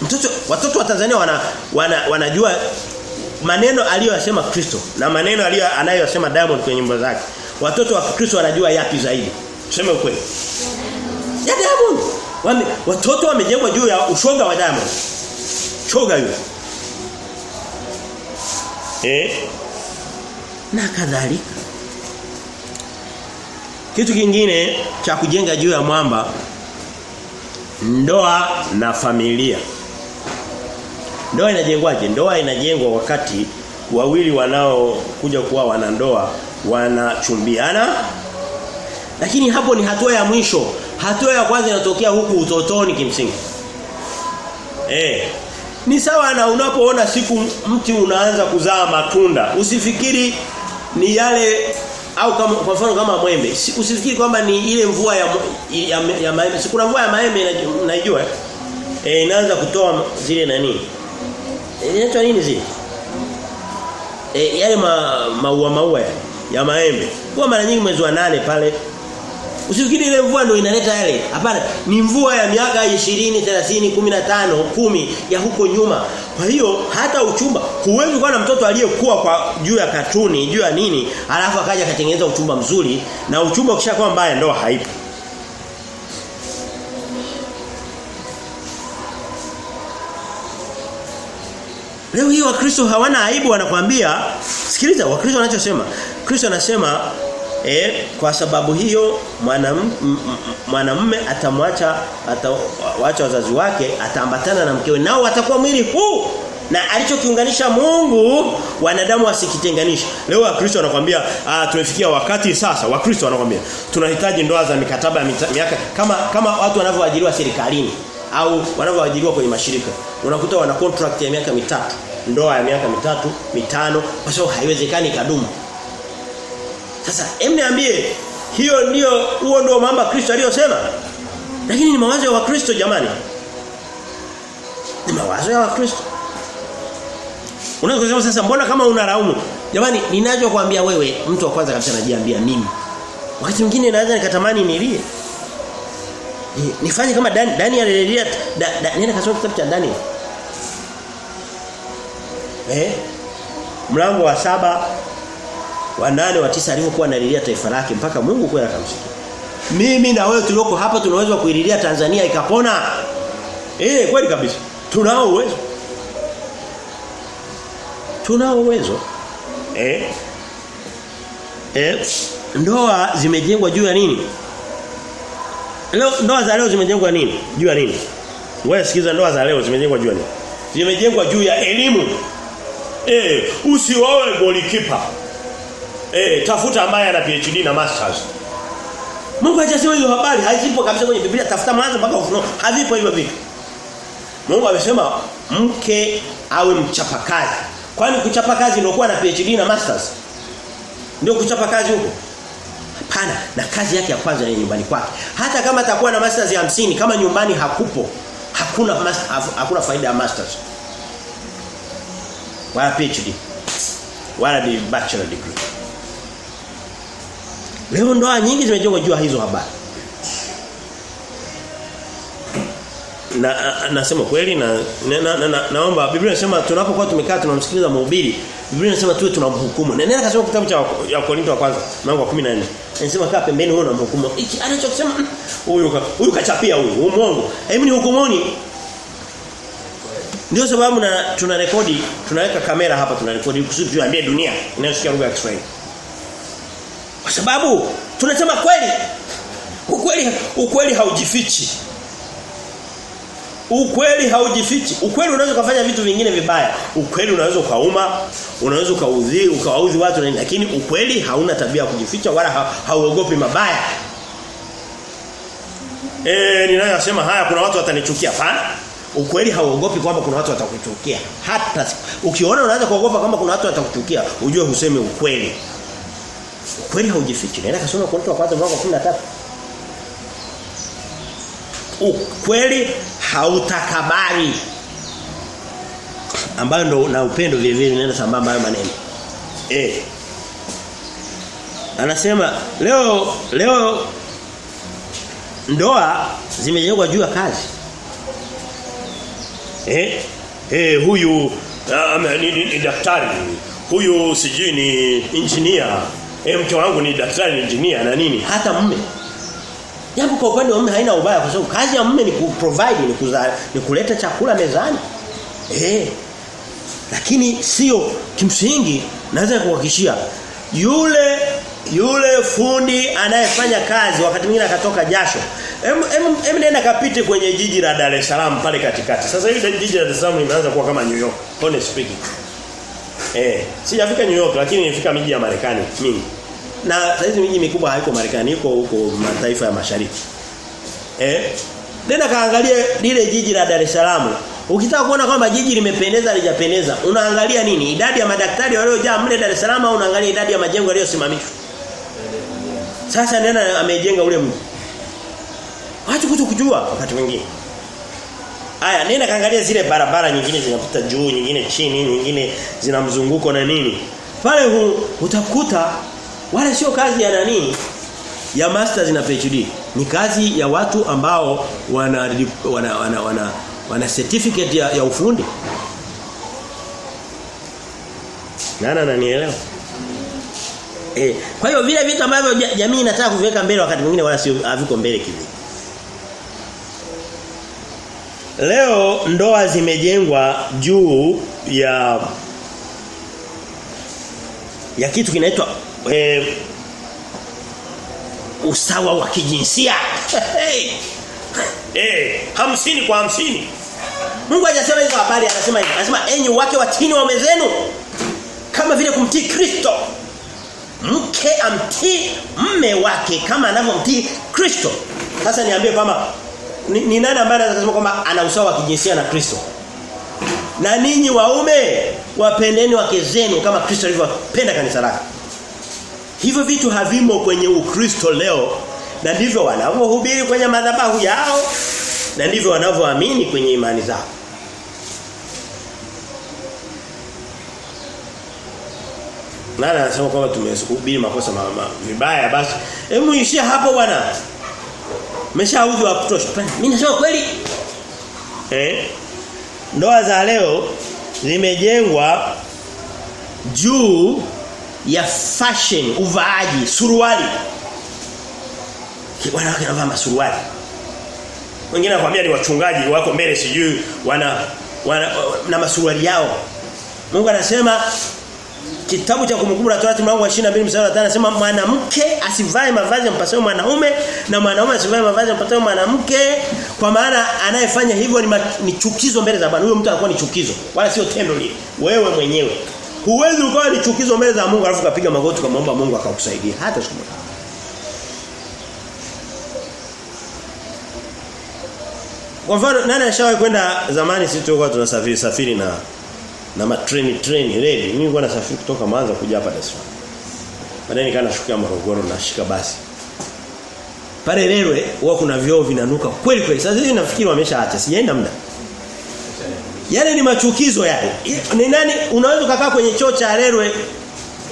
Mtoto watoto wa Tanzania wana, wana wanajua maneno aliyoyasema Kristo na maneno aliyo anayosema Diamond kwenye nyimbo zake. Watoto wa Kristo wanajua yapi zaidi? Tuseme ukweli. Ya Diamond. Wame, watoto wamejengwa juu ya ushoga wa Diamond. Shoga yule. Eh? Na kadhalika. Kitu kingine cha kujenga juu ya mwamba ndoa na familia. Ndoa inajengwaje? Ndoa inajengwa wakati wawili wanaokuja kuwa wanandoa wanachumbiana. Lakini hapo ni hatua ya mwisho. Hatua ya kwanza inatokea huku utotoni kimsingi. Eh. Ni sawa na unapoona siku mti unaanza kuzaa matunda. Usifikiri ni yale au kama kwa mfano kama mwembe. Usifikiri kwamba ni ile mvua ya ya, ya maembe. Si kuna mvua ya maembe naijua Eh inaanza kutoa zile nani? Inaitwa nini zile? Eh yale ma, maua maua ya maembe. Kwa mara nyingi mwezi wa nane pale Usifikiri ile mvua ndio inaleta yale. Hapana, ni mvua ya miaka 20, 30, 15, 10 ya huko nyuma. Kwa hiyo hata uchumba huwezi kuwa na mtoto aliyekuwa kwa juu ya katuni, juu ya nini, alafu akaja akatengeneza uchumba mzuri na uchumba ukishakuwa mbaya ndoa haipo. Leo hii wakristo hawana aibu wanakwambia sikiliza wakristo wanachosema. Kristo anasema eh kwa sababu hiyo mwanamume atamwacha atawaacha wazazi wake ataambatana na mkewe nao watakuwa mwili huu na alichokiunganisha Mungu wanadamu wasikitenganisha. Leo wakristo wanakuambia ah tumefikia wakati sasa wakristo wanakuambia tunahitaji ndoa za mikataba ya miaka kama kama watu wanavyoajiriwa serikalini au wanavyoajiriwa kwenye mashirika. Unakuta wana contract ya miaka mitatu, ndoa ya miaka mitatu, mitano kwa sababu haiwezekani kadumu. Sasa hem niambie hiyo ndio huo ndio mambo Kristo aliyosema. Lakini ni mawazo ya Wakristo jamani. Ni mawazo ya Wakristo. Unaweza kusema sasa mbona kama unalaumu? Jamani ninachokuambia wewe mtu wa kwanza kabisa najiambia mimi. Wakati mwingine naweza nikatamani nilie. Nifanye kama Dan, Daniel alilia da, da, nenda kasoma kitabu cha Daniel. Eh? Mlango wa saba wa nane wa tisa alipokuwa analilia taifa lake mpaka Mungu kweli akamsikia. Mimi na wewe tulioko hapa tunaweza kuililia Tanzania ikapona. Eh kweli kabisa. Tunao uwezo. Tunao uwezo. Eh? Eh? Ndoa zimejengwa juu ya nini? Leo ndoa za leo zimejengwa nini? Juu ya nini? Wewe sikiza ndoa za leo zimejengwa juu ya nini? Zimejengwa juu ya elimu. Eh, usioe golikipa. Eh, tafuta ambaye ana PhD na masters. Mungu hajasema hiyo habari, hazipo kabisa kwenye Biblia. Tafuta mwanzo mpaka ufunuo. Hazipo hivyo vitu. Mungu amesema mke awe mchapakazi. Kwani kuchapa kazi ndio kuwa na PhD na masters? Ndio kuchapa kazi huko? Hapana, na kazi yake ya kwanza ni nyumbani kwake. Hata kama atakuwa na masters ya 50 kama nyumbani hakupo, hakuna hakuna faida ya masters. Wala PhD. Wala bachelor degree. Leo ndoa nyingi zimejengwa juu hizo habari. Na nasema kweli na, na, na, na, na naomba Biblia inasema tunapokuwa tumekaa tunamsikiliza mhubiri Biblia inasema tuwe tunamhukumu. Na nenda kasoma kitabu cha ya Korinto wa kwanza mlango wa 14. Inasema kaa pembeni wewe unamhukumu. Hiki anachosema huyu huyu kachapia huyu, mwongo. Hebu ni hukumuni. Ndio sababu na tuna rekodi, tunaweka kamera hapa tunarekodi kusudi tuambie dunia inayosikia lugha ya Kiswahili. Kwa sababu tunasema kweli. Ukweli ukweli haujifichi. Ukweli haujifichi. Ukweli unaweza kufanya vitu vingine vibaya. Ukweli unaweza ukauma, unaweza ukaudhi, ukawaudhi watu lakini ukweli hauna tabia ya kujificha wala ha, hauogopi mabaya. Eh, ninayosema haya kuna watu watanichukia. pana Ukweli hauogopi kwamba kuna watu watakuchukia. Hata ukiona unaanza kuogopa kwamba kuna watu watakuchukia, ujue huseme ukweli. Ukweli haujifichi. Nenda kasoma Korinto wa kwanza mlango wa 13. Ukweli hautakabari. Ambayo ndo na upendo vile vile nenda sambamba hayo maneno. Eh. Anasema leo leo ndoa zimejengwa juu ya kazi. Eh? Eh huyu ni, ni, ni daktari. Huyu sijui ni engineer. Eh mke wangu ni daktari engineer na nini? Hata mme Jambo kwa upande wa mume haina ubaya kwa sababu kazi ya mme ni kuprovide ni kuzaa ni kuleta chakula mezani. Eh. Lakini sio kimsingi naweza kuhakikishia yule yule fundi anayefanya kazi wakati mwingine akatoka jasho. Em em, em nenda kapite kwenye jiji la Dar es Salaam pale katikati. Sasa hivi jiji la Dar es Salaam limeanza kuwa kama New York, honest speaking. Eh, sijafika New York lakini nimefika miji ya Marekani mingi. Na saizi miji mikubwa haiko Marekani, iko huko mataifa ya mashariki. Eh? Nenda kaangalie lile jiji la Dar es Salaam. Ukitaka kuona kwamba jiji limependeza lijapendeza, unaangalia nini? Idadi ya madaktari waliojaa mle Dar es Salaam au unaangalia idadi ya majengo yaliyosimamishwa? Sasa nena amejenga ule mji. Watu kuto kujua wakati mwingine. Aya, nenda kaangalia zile barabara nyingine zinapita juu, nyingine chini, nyingine zina mzunguko na nini. Pale hu, utakuta Wala sio kazi ya nani? Ya masters na PhD. Ni kazi ya watu ambao wana wana wana, wana, wana certificate ya, ya ufundi. Nana nanielewa? Eh, kwa hiyo vile vitu ambavyo jamii inataka kuviweka mbele wakati mwingine wala sio haviko mbele kivi. Leo ndoa zimejengwa juu ya ya kitu kinaitwa eh, usawa wa kijinsia. hey. Eh, hamsini kwa hamsini. Mungu hajasema hizo habari anasema hivi. Anasema enyi wake watini waume zenu kama vile kumtii Kristo. Mke amtii mme wake kama anavyomtii Kristo. Sasa niambie kwamba ni, ni nani ambaye anaweza kusema kwamba ana usawa wa kijinsia na Kristo? Na ninyi waume wapendeni wake zenu kama Kristo alivyopenda kanisa lake. Hivyo vitu havimo kwenye Ukristo leo na ndivyo wanavyohubiri kwenye madhabahu yao na ndivyo wanavyoamini kwenye imani zao. Nani anasema kwamba tumehubiri makosa mama vibaya basi. Hebu ishia hapo bwana. Umeshaudhi wa kutosha. Mimi nasema kweli. Eh? Ndoa za leo zimejengwa juu ya fashion, uvaaji, suruali. Wanawake wanavaa masuruali. Wengine wanakuambia ni wachungaji wako mbele sijui wana, wana na masuruali yao. Mungu anasema Kitabu cha kumbukumbu la Torati mlango wa 22 mstari wa 5 anasema mwanamke asivae mavazi yampasayo mwanaume na mwanaume asivae mavazi yampasayo mwanamke kwa maana anayefanya hivyo ni, ni chukizo mbele za Bwana. Huyo mtu anakuwa ni chukizo wala sio tendo lile. Wewe mwenyewe. Huwezi ukawa ni chukizo mbele za Mungu alafu kapiga magoti kumwomba Mungu akakusaidia hata siku moja. Kwa mfano nani ashawahi kwenda zamani sisi tulikuwa tunasafiri safiri na na matreni treni reli mimi nilikuwa nasafiri kutoka Mwanza kuja hapa Dar es Salaam. Baadaye nikaa nashukia Morogoro nashika basi. Pale Lelwe huwa kuna vyoo vinanuka kweli kweli. Sasa hivi nafikiri wameshaacha sijaenda muda. Yale ni machukizo yale. Ni nani? Unaweza kukaa kwenye choo cha Lelwe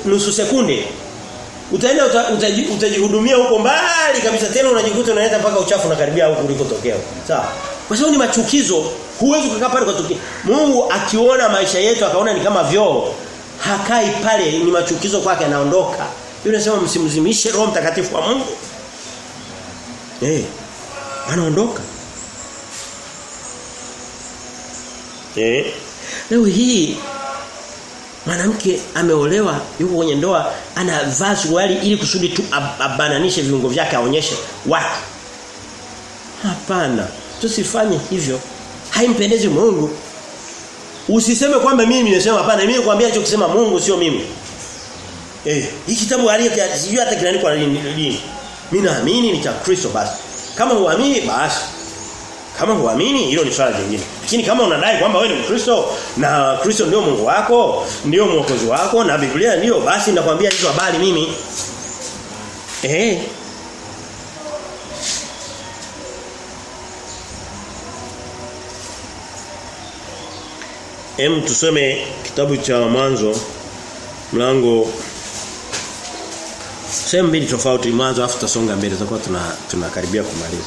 nusu sekunde. Utaenda utajihudumia uta, uta, uta huko mbali kabisa. Tena unajikuta unaenda mpaka uchafu unakaribia huko ulikotokea sawa kwa sababu ni machukizo huwezi kukaa pale kwa tukio. Mungu akiona maisha yetu akaona ni kama vyoo hakai pale ni machukizo kwake anaondoka. Yule anasema msimzimishe roho mtakatifu wa Mungu. Eh hey, anaondoka. Eh Hey. leo hii mwanamke ameolewa yuko kwenye ndoa anavaa suruali ili kusudi tu abananishe viungo vyake aonyeshe watu. Hapana tusifanye hivyo. Haimpendezi Mungu. Usiseme kwamba mimi nimesema hapana. Mimi nikwambia hicho kusema Mungu sio mimi. Eh hii kitabu aliye sijui hata kinaandikwa lini mimi naamini ni cha Kristo basi. Kama huamini basi. Kama huamini hilo ni swala jingine. Lakini kama unadai kwamba wewe ni Mkristo na Kristo ndio Mungu wako ndio mwokozi wako na Biblia ndio basi nakwambia hizo habari mimi. Eh Hem tusome kitabu cha mwanzo mlango sehemu mbili tofauti mwanzo afu tutasonga mbele tutakuwa tuna tunakaribia kumaliza.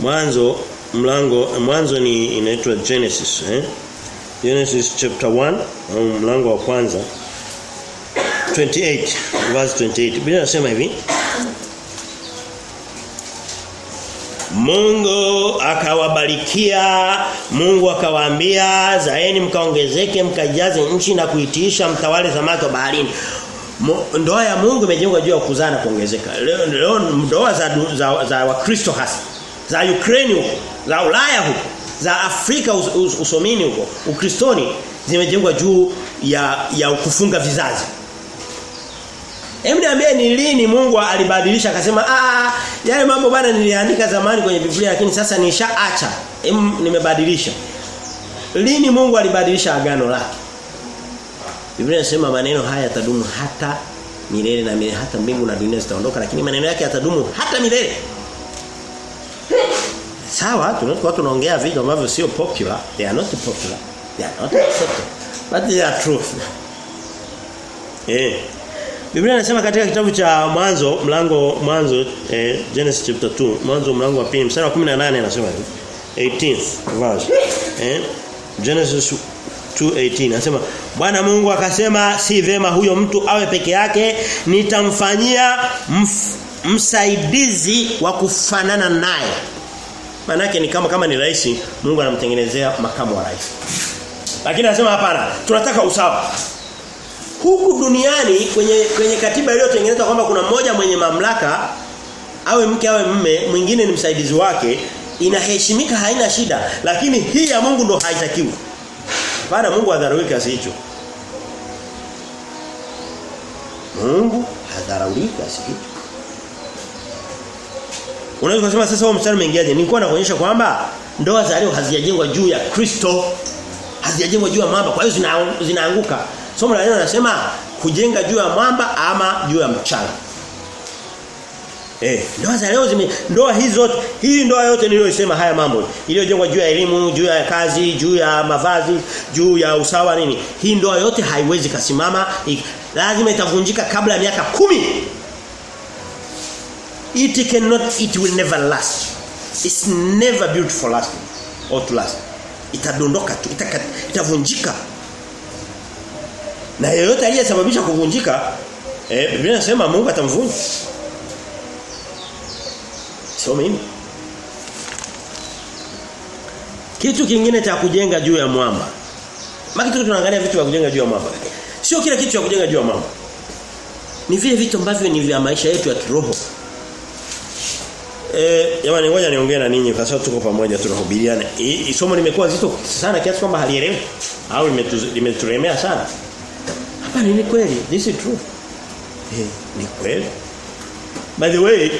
Mwanzo mlango mwanzo ni inaitwa Genesis eh? Genesis chapter 1 au mlango wa kwanza 28 verse 28 Biblia inasema hivi Mungu akawabarikia, Mungu akawaambia, zaeni mkaongezeke mkajaze nchi na kuitisha mtawale samaki wa baharini. Ndoa ya Mungu imejengwa juu ya kuzaa na kuongezeka. Leo, leo ndoa za za, za Wakristo hasa za Ukraine huko, za Ulaya huko, za Afrika us, us, usomini huko, Ukristoni zimejengwa juu ya ya kufunga vizazi. Hem niambie ni lini Mungu alibadilisha akasema ah yale mambo bana niliandika zamani kwenye Biblia lakini sasa nishaacha. Hebu nimebadilisha. Lini Mungu alibadilisha agano lake? Biblia inasema maneno haya yatadumu hata milele na milele hata mbingu na dunia zitaondoka lakini maneno yake yatadumu hata milele. Sawa, tunakuwa tunaongea vitu ambavyo sio popular, they are not popular. They are not accepted. But they are truth. Eh. Biblia inasema katika kitabu cha Mwanzo mlango mwanzo eh, Genesis chapter 2 mwanzo mlango wa 2 mstari wa 18 anasema hivi. 18th verse eh Genesis 2:18 anasema Bwana Mungu akasema si vema huyo mtu awe peke yake nitamfanyia mf, msaidizi wa kufanana naye. Manake ni kama kama ni rais Mungu anamtengenezea makamu wa rais. Lakini anasema hapana tunataka usawa Huku duniani kwenye kwenye katiba iliyotengenezwa kwamba kuna mmoja mwenye mamlaka awe mke awe mme mwingine ni msaidizi wake inaheshimika haina shida lakini hii ya Mungu ndo haitakiwi Bana Mungu hadharauiki kiasi hicho. Mungu hadharauiki kiasi hicho. Unaweza kusema sasa huo mstari umeingiaje? Nilikuwa nakuonyesha kwamba ndoa za leo hazijajengwa juu ya Kristo. Hazijajengwa juu ya mwamba, kwa hiyo zina, zinaanguka. Somo la leo nasema kujenga juu ya mwamba ama juu ya mchanga. Eh, ndoa za leo zime ndoa hizi zote, hii ndoa yote niliyosema haya mambo iliyojengwa juu ya elimu, juu ya kazi, juu ya mavazi, juu ya usawa nini. Hii ndoa yote haiwezi kasimama, lazima itavunjika kabla ya miaka kumi It cannot it will never last. It's never built for lasting or to last. Itadondoka tu, itavunjika. Na yeyote aliyesababisha kuvunjika, eh Biblia inasema Mungu atamvunja. Sio mimi. Kitu kingine cha kujenga juu ya mwamba. Maki tu tunaangalia vitu vya kujenga juu ya mwamba. Sio kila kitu cha kujenga juu ya mwamba. Ni vile vitu ambavyo ni vya maisha yetu ya kiroho. Eh, jamani ngoja niongee na ninyi kwa sababu tuko pamoja tunahubiriana. Hii somo limekuwa zito sana kiasi kwamba halielewi au limeturemea sana. Hapa ni kweli, this is true. Eh, ni kweli. By the way,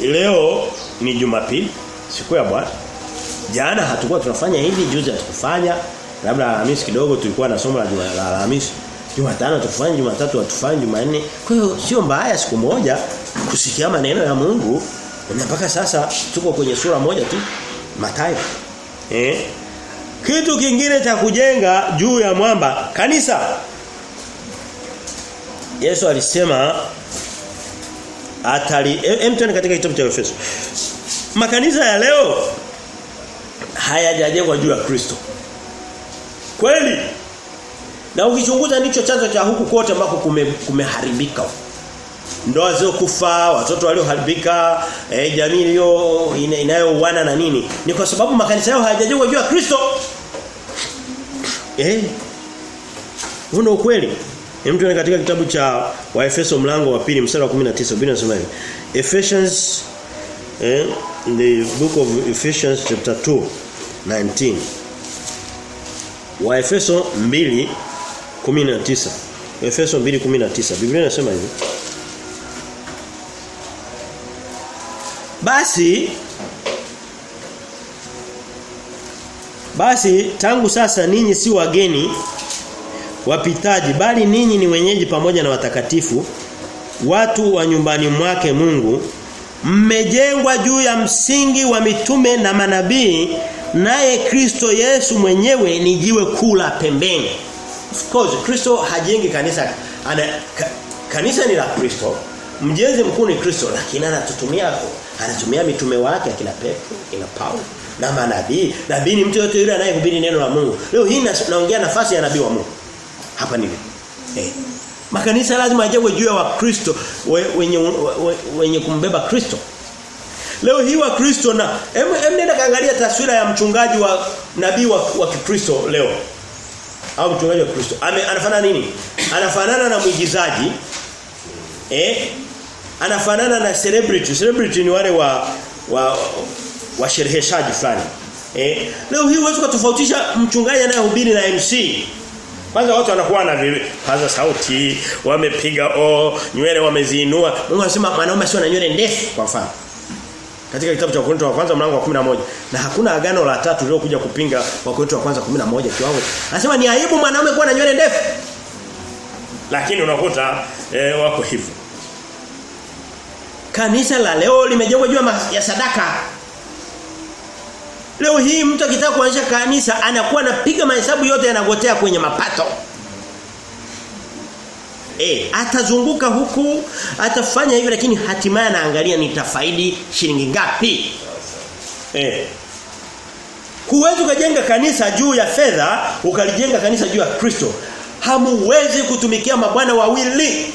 leo ni Jumapili, siku ya Bwana. Jana hatukuwa tunafanya hivi, juzi hatukufanya. Labda Alhamisi kidogo tulikuwa na somo la Alhamisi. Jumatano tufanye, Jumatatu hatufanye, Jumanne. Kwa hiyo sio mbaya siku moja kusikia maneno ya Mungu. Na mpaka sasa tuko kwenye sura moja tu, Mathayo. Eh? Kitu kingine cha kujenga juu ya mwamba, kanisa. Yesu alisema atali hem katika kitabu cha Efeso. Makanisa ya leo hayajajengwa juu ya Kristo. Kweli? Na ukichunguza ndicho chanzo cha huku kote ambako kume, kumeharibika. Ndoa zao kufa, watoto walioharibika, eh, jamii hiyo inayouana na nini? Ni kwa sababu makanisa yao hayajajengwa juu ya Kristo. Eh? Huo ukweli. Hem tuone katika kitabu cha Waefeso mlango wa pili mstari wa 19 Biblia inasema hivi. Ephesians eh, the book of Ephesians chapter 2 19 Waefeso 2 19 Efeso 2:19 Biblia inasema hivi. Basi Basi tangu sasa ninyi si wageni wapitaji bali ninyi ni wenyeji pamoja na watakatifu watu wa nyumbani mwake Mungu mmejengwa juu ya msingi wa mitume na manabii naye Kristo Yesu mwenyewe ni jiwe kula pembeni. Of course Kristo hajengi kanisa. Ana, ka, kanisa ni la Kristo. Mjenzi mkuu ni Kristo lakini anatutumia anatumia mitume wake akina Petro akina Paulo na manabii. Nabii ni mtu yote yule anayehubiri neno la Mungu. Leo hii naongea nafasi ya nabii wa Mungu hapa nini? Eh. Makanisa lazima yajue juu ya wakristo wenye wenye kumbeba Kristo. Leo hii wa Kristo na hem nenda kaangalia taswira ya mchungaji wa nabii wa, wa Kikristo leo. Au mchungaji wa Kristo anafanana nini? Anafanana na mwigizaji. Eh? Anafanana na celebrity. Celebrity ni wale wa wa washereheshaji fulani. Eh? Leo hii huwezi kutofautisha mchungaji anayehubiri na MC kwanza watu wanakuwa na vipaza sauti, wamepiga o, nywele wameziinua. Mungu anasema mwanaume sio na nywele ndefu kwa mfano. Katika kitabu cha Wakorintho wa kwanza mlango wa 11 na hakuna agano la tatu lililokuja kupinga Wakorintho wa kwanza 11 kiwango. Anasema ni aibu mwanaume kuwa na nywele ndefu. Lakini unakuta e, wako hivyo. Kanisa la leo limejengwa juu ya sadaka. Leo hii mtu akitaka kuanzisha kanisa anakuwa anapiga mahesabu yote yanagotea kwenye mapato. Eh, atazunguka huku, atafanya hivi lakini hatimaye anaangalia nitafaidi shilingi ngapi. Eh. Huwezi kujenga kanisa juu ya fedha, ukalijenga kanisa juu ya Kristo. Hamuwezi kutumikia mabwana wawili.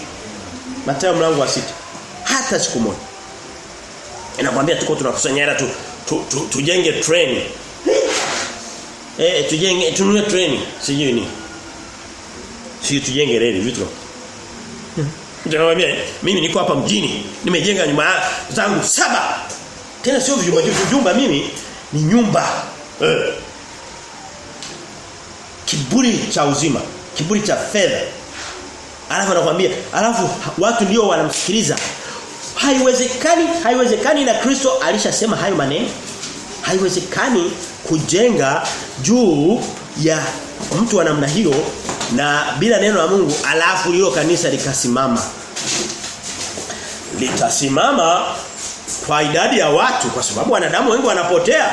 Mathayo mlango wa sita Hata siku moja. Inakwambia tuko tunakusanya hela tu, tu, tu tujenge treni. Eh tujenge tununue treni, sijui ni. Sio tujenge reli vitu. Ndio mimi niko hapa mjini, nimejenga nyumba zangu saba. Tena sio vijumba vijumba mimi ni nyumba. Eh. Kiburi cha uzima, kiburi cha fedha. Alafu anakuambia, alafu watu ndio wanamsikiliza. Haiwezekani, haiwezekani na Kristo alishasema hayo maneno. Haiwezekani kujenga juu ya mtu wa namna hiyo na bila neno la Mungu alafu hilo kanisa likasimama. Litasimama kwa idadi ya watu kwa sababu wanadamu wengi wanapotea.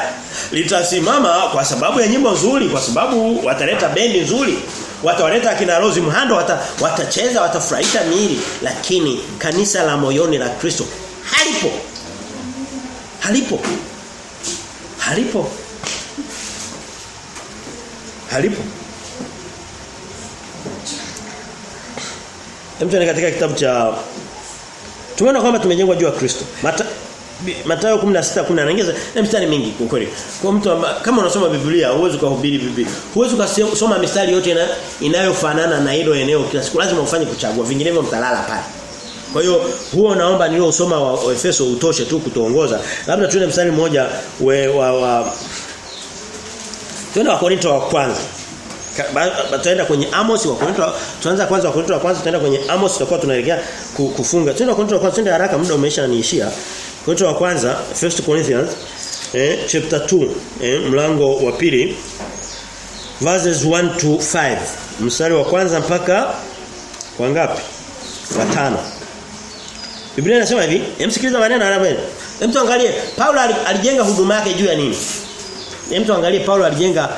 Litasimama kwa sababu ya nyimbo nzuri, kwa sababu wataleta bendi nzuri. Watawaleta akina Rose Muhando wata, watacheza watafurahisha miili lakini kanisa la moyoni la Kristo halipo. Halipo. Halipo. Halipo. Mtu katika kitabu cha Tumeona kwamba tumejengwa juu ya Kristo. Mata, Mathayo 16:10 anaongeza na mistari mingi kwa kweli. Kwa mtu amba, kama unasoma Biblia huwezi kuhubiri Biblia. Huwezi kusoma mistari yote ina, inayofanana na hilo eneo kila siku lazima ufanye kuchagua vinginevyo mtalala pale. Kwa hiyo huo naomba nilio usoma wa, Efeso utoshe tu kutuongoza. Labda tuende mstari mmoja we, wa, wa Tuende wa Korinto wa kwanza. Tutaenda kwenye Amos wa Korinto tuanza kwanza wa Korinto wa kwanza tutaenda kwenye Amos tutakuwa tunaelekea kufunga. Tuende wa Korinto wa kwanza tuende haraka muda umeisha niishia. Korinto wa kwanza First Corinthians eh chapter 2 eh mlango wa pili verses 1 to 5 mstari wa kwanza mpaka kwa ngapi? Wa tano. Biblia inasema hivi, emsikiliza maneno anayosema. Hem tuangalie Paulo alijenga huduma yake juu ya nini? Hem tuangalie Paulo alijenga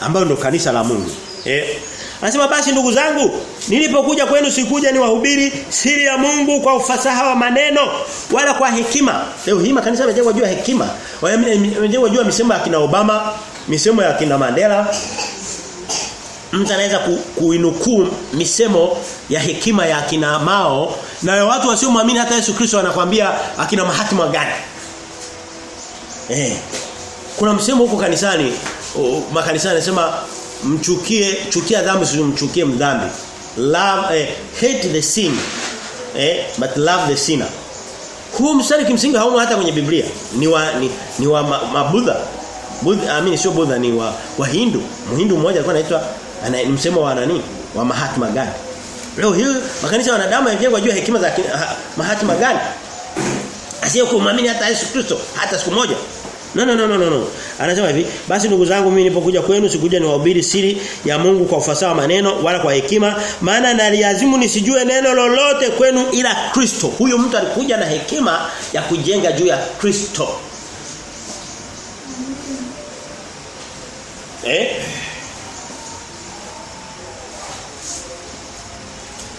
ambayo ndio kanisa la Mungu. Eh. Anasema basi ndugu zangu, nilipokuja kwenu sikuja niwahubiri siri ya Mungu kwa ufasaha wa maneno wala kwa hekima. Leo hii makanisa yamejengwa juu ya hekima. Wamejengwa juu ya misemo ya kina Obama, misemo ya kina Mandela. Mtu anaweza ku, kuinukuu misemo ya hekima ya kina Mao na watu wasiomwamini hata Yesu Kristo anakuambia akina mahatima gani. Eh. Kuna msemo huko kanisani makanisani anasema mchukie chukia dhambi usimchukie mdhambi. Love eh, hate the sin eh but love the sinner. Huu mstari kimsingi haumo hata kwenye Biblia. Ni wa ni, ni wa mabudha. Buddha amini sio Buddha ni wa wa Hindu. Mhindu mmoja alikuwa anaitwa ana, ni msemo wa nani? Wa Mahatma Gandhi. Leo hii makanisa wanadamu yamejengwa juu ya hekima za ha, Mahatma Gandhi. Asiye kumwamini hata Yesu Kristo hata siku moja. No no no no no. Anasema hivi, basi ndugu zangu mimi nilipokuja kwenu sikuja niwahubiri siri ya Mungu kwa ufasaha maneno wala kwa hekima, maana naliazimu nisijue neno lolote kwenu ila Kristo. Huyo mtu alikuja na hekima ya kujenga juu ya Kristo. Eh?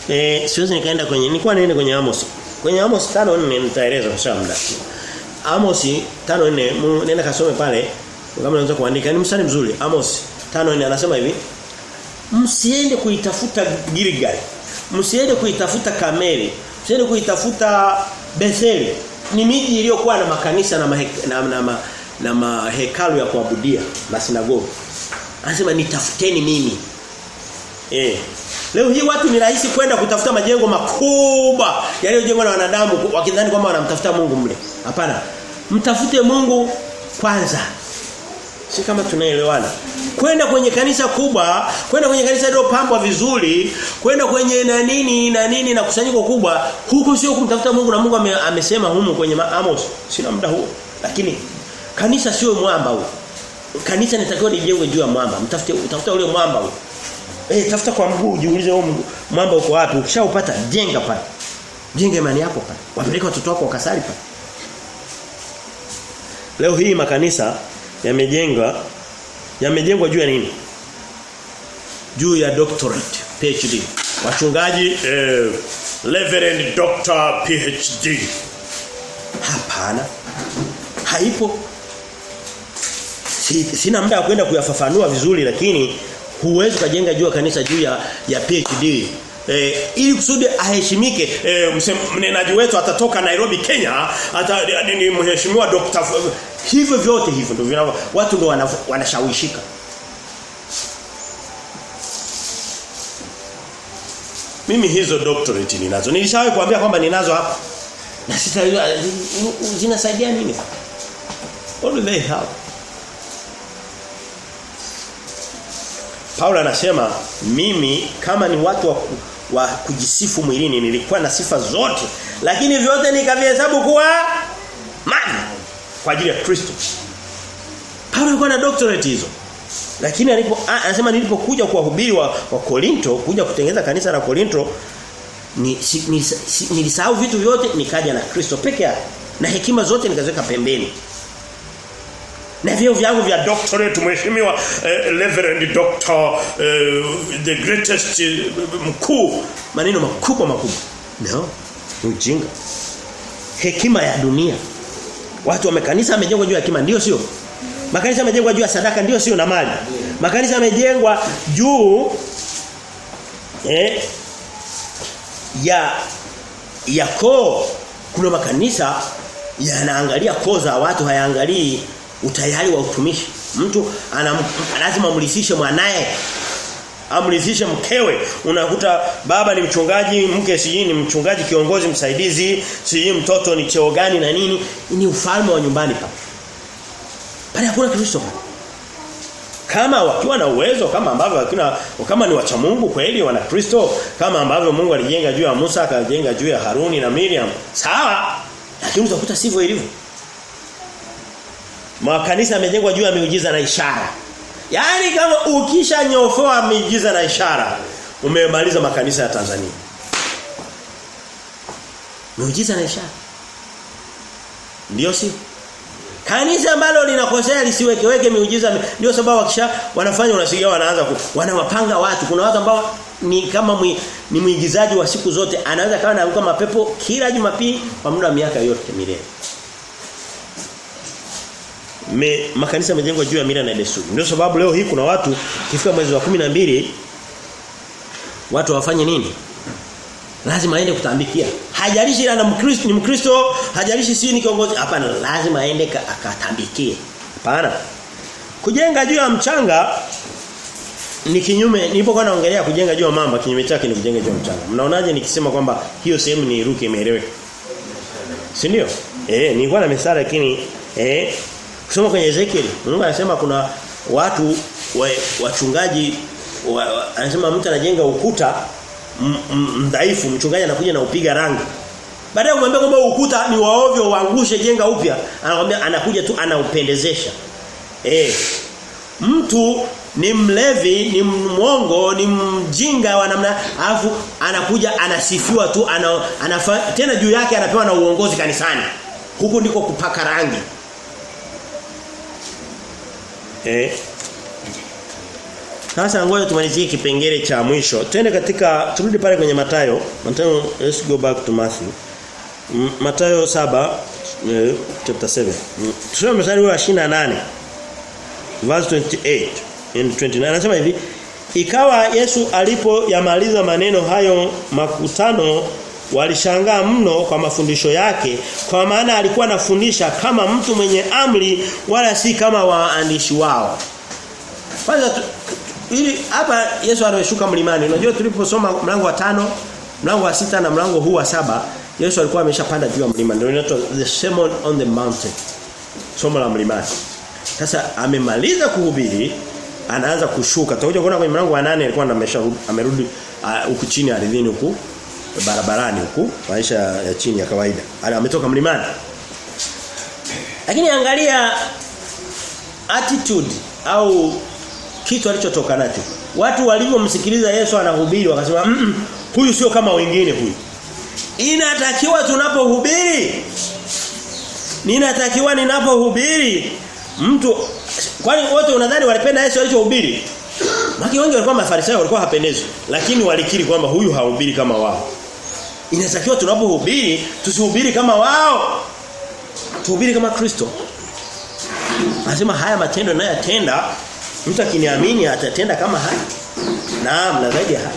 Eh, siwezi nikaenda kwenye nilikuwa naenda kwenye Amos. Kwenye Amos 5:4 nitaeleza kwa muda. Amos 5:4 nenda kasome pale kama unaweza kuandika. Ni msani mzuri. Amos 5:4 anasema hivi. Msiende kuitafuta Gilgal. Msiende kuitafuta Kameli. Msiende kuitafuta Betheli. Ni miji iliyokuwa na makanisa na mahek, na, na, na, na mahekalu ya kuabudia na sinagogi. Anasema nitafuteni mimi. Eh Leo hii watu ni rahisi kwenda kutafuta majengo makubwa yaliyojengwa na wanadamu wakidhani kwamba wanamtafuta Mungu mle. Hapana. Mtafute Mungu kwanza. Si kama tunaelewana. Kwenda kwenye kanisa kubwa, kwenda kwenye kanisa lililopambwa vizuri, kwenda kwenye na nini na nini na kusanyiko kubwa, huko sio kumtafuta Mungu na Mungu ame, amesema humu kwenye Amos. Sina muda huo. Lakini kanisa sio mwamba huo. Kanisa linatakiwa lijengwe juu ya mwamba. Mtafute utafuta ule mwamba huo. Eh tafuta kwa mguu jiulize huo mwamba uko wapi. Ukishaupata jenga pale. Jenga imani yako pale. Wapeleke watoto wako wakasali pale. Leo hii makanisa yamejengwa yamejengwa juu ya nini? Juu ya doctorate, PhD. wachungaji eh, Reverend Dr. PhD. Hapana. Haipo. Si, sina muda wa kwenda kuyafafanua vizuri lakini huwezi kujenga juu ya kanisa juu ya ya PhD. Eh, ili kusudi aheshimike eh, mnenaji wetu atatoka Nairobi Kenya ata ni mheshimiwa Dr. hivyo vyote hivyo ndio vinavyo watu ndio wanashawishika Mimi hizo doctorate ninazo. Nilishawahi kuambia kwamba ninazo hapa. Na sita zinasaidia nini? What do they help? Paulo anasema mimi kama ni watu wa, wa kujisifu mwilini nilikuwa na sifa zote lakini vyote nikavihesabu kuwa maji kwa ajili ya Kristo. Paulo alikuwa na doctorate hizo. Lakini alipo anasema nilipokuja kuwahubiri wa, wa Korinto, kuja kutengeneza kanisa la Korinto ni, ni, nilisahau vitu vyote nikaja na Kristo peke yake. Na hekima zote nikaziweka pembeni. Na vyeo vyangu vya doctorate mheshimiwa eh, reverend doctor eh, the greatest eh, mkuu maneno makubwa makubwa. No, ujinga. Hekima ya dunia. Watu wa makanisa wamejengwa juu ya hekima ndio sio? Makanisa yamejengwa juu ya sadaka ndio sio na mali. Makanisa yamejengwa juu eh ya ya koo. Kuna makanisa yanaangalia koo za watu hayaangalii utayari wa utumishi. Mtu ana lazima amlisishe mwanae amlisishe mkewe. Unakuta baba ni mchungaji mke sijui ni mchungaji kiongozi msaidizi sijui mtoto ni cheo gani na nini ni ufalme wa nyumbani pale pale hakuna Kristo kama wakiwa na uwezo kama ambavyo wakina kama ni wacha Mungu kweli wana Kristo kama ambavyo Mungu alijenga juu ya Musa akajenga juu ya Haruni na Miriam. Sawa. Lakini utakuta sivyo ilivyo makanisa yamejengwa juu ya miujiza na ishara yaani kama ukishanyofoa miujiza na ishara umemaliza makanisa ya Tanzania miujiza na ishara ndio si Kanisa ambalo linakosea lisiwekeweke miujiza ndio sababu wakisha wanafanya unasikia wanaanza ku, wanawapanga watu. Kuna watu ambao ni kama mwi, ni mwigizaji wa siku zote anaweza kawa anaruka mapepo kila Jumapili kwa muda wa miaka yote milele. Me, makanisa yamejengwa juu ya mila na desturi. Ndio sababu leo hii kuna watu kifika mwezi wa mbili watu wafanye nini? lazima aende kutambikia. Hajalishi ana Mkristo ni Mkristo, hajalishi si ni kiongozi. Hapana, lazima aende akatambikie. Hapana. Kujenga juu ya mchanga ni kinyume nilipokuwa naongelea kujenga juu ya mamba kinyume chake ni kujenga juu ya mchanga. Mnaonaje nikisema kwamba hiyo sehemu ni iruke imeeleweka? Si ndio? Eh, nilikuwa na misara lakini eh kusoma kwenye Ezekiel, Mungu anasema kuna watu wachungaji wa, wa, anasema mtu anajenga ukuta mdhaifu mchungaji anakuja na upiga rangi. Baada ya kumwambia kwamba ukuta ni waovyo waangushe jenga upya, anakuambia anakuja tu anaupendezesha. Eh. Mtu ni mlevi, ni mwongo, ni mjinga wa namna alafu anakuja anasifiwa tu ana, anafa, tena juu yake anapewa na uongozi kanisani. Huku ndiko kupaka rangi. Eh. Sasa ngoja tumalizie kipengele cha mwisho. Twende katika turudi pale kwenye Matayo. Matayo let's go back to Matthew. M Matayo 7 uh, chapter 7. Tusome mstari wa 28. Verse 28 and 29 anasema hivi Ikawa Yesu alipoyamaliza maneno hayo makutano walishangaa mno kwa mafundisho yake kwa maana alikuwa anafundisha kama mtu mwenye amri wala si kama waandishi wao. Kwanza ili hapa Yesu anashuka mlimani. Unajua tuliposoma mlango wa tano, mlango wa sita na mlango huu wa saba, Yesu alikuwa ameshapanda juu ya mlima. Ndio inaitwa the sermon on the mountain. Somo la mlimani. Sasa amemaliza kuhubiri, anaanza kushuka. Tutakuja kuona kwenye mlango wa nane alikuwa amesha amerudi huku uh, chini ardhini huku barabarani huku, maisha ya chini ya kawaida. Ana Ametoka mlimani. Lakini angalia attitude au kitu alichotoka nacho. Watu walivyomsikiliza Yesu anahubiri wakasema mm -mm, huyu sio kama wengine huyu. Inatakiwa tunapohubiri Ninatakiwa ninapohubiri mtu kwani wote unadhani walipenda Yesu alichohubiri? Maki wengi walikuwa mafarisayo walikuwa hapendezwi lakini walikiri kwamba huyu hahubiri kama wao. Inatakiwa tunapohubiri tusihubiri kama wao. Tuhubiri kama Kristo. Anasema haya matendo ninayotenda mtu akiniamini atatenda kama haya. Naam, na zaidi ya haya.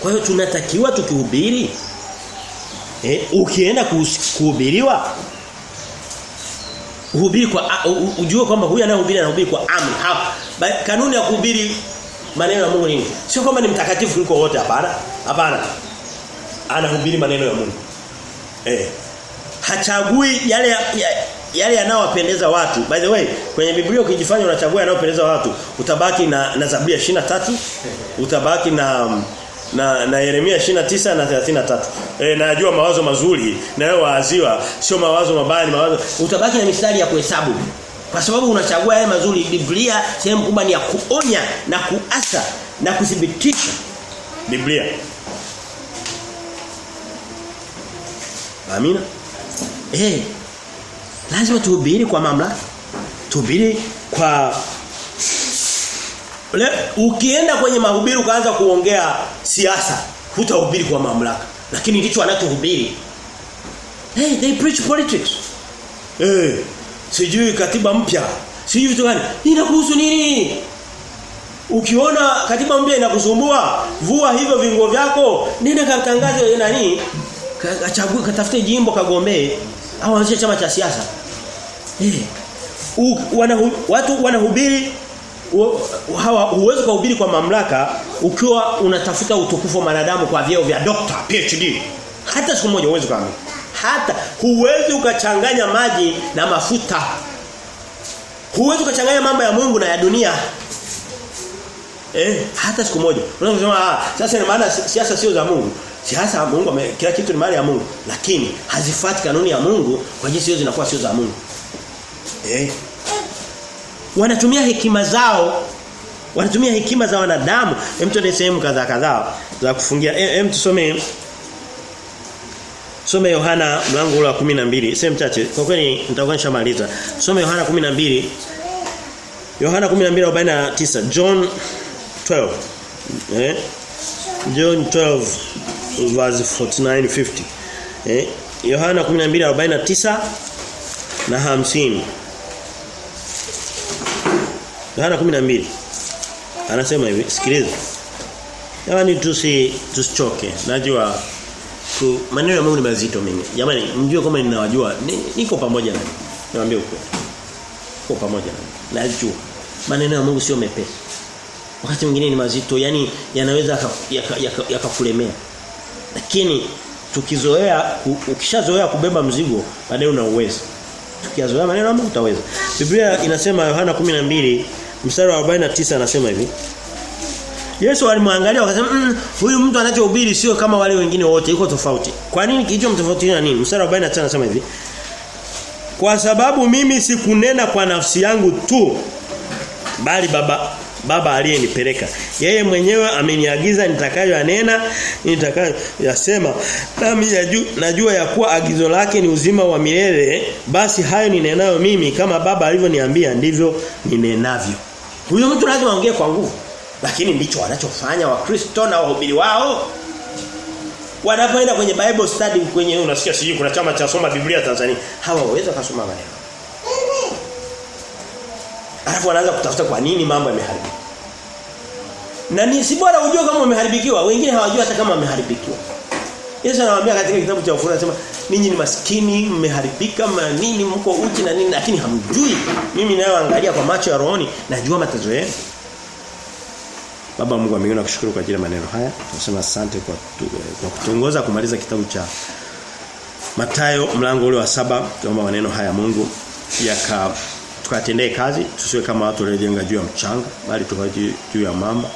Kwa hiyo tunatakiwa tukihubiri eh ukienda kuhubiriwa uhubiri kwa ujue kwamba huyu anayehubiri anahubiri kwa amri. Kanuni ya kuhubiri maneno ya Mungu nini? Sio kwamba ni mtakatifu kuliko wote hapana. Hapana. Anahubiri maneno ya Mungu. Eh. Hachagui yale ya, yale yanayowapendeza watu. By the way, kwenye Biblia ukijifanya unachagua yanayopendeza watu, utabaki na na Zaburi 23, utabaki na na na Yeremia 29 na 33. Eh najua mawazo mazuri na wewe waaziwa sio mawazo mabaya ni mawazo. Utabaki na mistari ya kuhesabu. Kwa sababu unachagua yale mazuri Biblia sehemu kubwa ni ya kuonya na kuasa na kuthibitisha Biblia. Amina. Eh lazima tuhubiri kwa mamlaka. Tuhubiri kwa Le, ukienda kwenye mahubiri ukaanza kuongea siasa, hutahubiri kwa mamlaka. Lakini ndicho anachohubiri. Hey, they preach politics. Eh, hey, sijui katiba mpya. Sijui vitu gani. Inakuhusu nini? Ukiona katiba mpya inakusumbua, vua hivyo vinguo vyako, nenda katangaze nani? Kachague katafute jimbo kagombee au anzishe chama cha siasa. Eh. Wanahu, wana, watu wanahubiri hawa huwezi kuhubiri kwa mamlaka ukiwa unatafuta utukufu wa wanadamu kwa vyeo vya doctor PhD hata siku moja huwezi kuamini hata huwezi ukachanganya maji na mafuta. Huwezi ukachanganya mambo ya Mungu na ya dunia. Eh hata siku moja. Unaweza kusema ah sasa ni maana siasa sio za Mungu. Siasa Mungu ame, kila kitu ni mali ya Mungu. Lakini hazifuati kanuni ya Mungu kwa jinsi hizo zinakuwa sio za Mungu. Eh. Wanatumia hekima zao. Wanatumia hekima za wanadamu. Hem tuende sehemu kadhaa kadhaa za kufungia. Hem tusome Some Yohana mlango wa 12 sehemu chache. Kwa kweli nitakuwa nishamaliza. Some Yohana 12 Yohana 12:49 John 12 eh? John 12 verse 49 50 eh? Yohana 12:49 na 50 Yohana 12 anasema hivi. Sikiliza. Yaani tusi tusichoke. Najua ku, maneno ya Mungu ni mazito mimi. Jamani mjue kama ninawajua. Niko pamoja nanyi. niwaambie ukweli. Niko pamoja nanyi. najua. Maneno ya Mungu sio mepesi. Wakati mwingine ni mazito. Yani yanaweza yakakulemea yaka, yaka lakini tukizoea ukishazoea kubeba mzigo baadaye una uwezo. Tukiazoea maneno ya Mungu utaweza. Biblia inasema Yohana 12 mstari wa 49 anasema hivi Yesu alimwangalia akasema mm, huyu mtu anachohubiri sio kama wale wengine wote yuko tofauti. Kwa nini kilicho mtofauti na nini? Mstari wa 45 anasema hivi. Kwa sababu mimi sikunena kwa nafsi yangu tu bali baba baba aliyenipeleka. Yeye mwenyewe ameniagiza nitakayoyanena, nitakayoyasema. Nami najua ya kuwa agizo lake ni uzima wa milele, basi hayo ninenayo mimi kama baba alivyoniambia ndivyo ninenavyo. Huyo mtu lazima aongee kwa nguvu. Lakini ndicho wanachofanya Wakristo na wahubiri wao. Wanapoenda kwenye Bible study kwenye unasikia siji kuna chama cha soma Biblia Tanzania. Hawawezi kusoma maneno. Alafu wanaanza kutafuta kwa nini mambo yameharibika. Na ni si bora ujue kama umeharibikiwa, wengine hawajui hata kama wameharibikiwa. Yesu anawaambia katika kitabu cha Ufunuo anasema ninyi ni maskini, mmeharibika, nini mko uchi na nini lakini hamjui. Mimi nayo angalia kwa macho ya rohoni najua matatizo yenu. Baba Mungu wa mbinguni nakushukuru kwa ajili ya maneno haya. Tunasema asante kwa kwa kutuongoza kumaliza kitabu cha Matayo mlango ule wa saba tuomba maneno haya Mungu yaka tukatendee kazi tusiwe kama watu waliojenga juu ya mchanga bali tukaje juu ya mamba.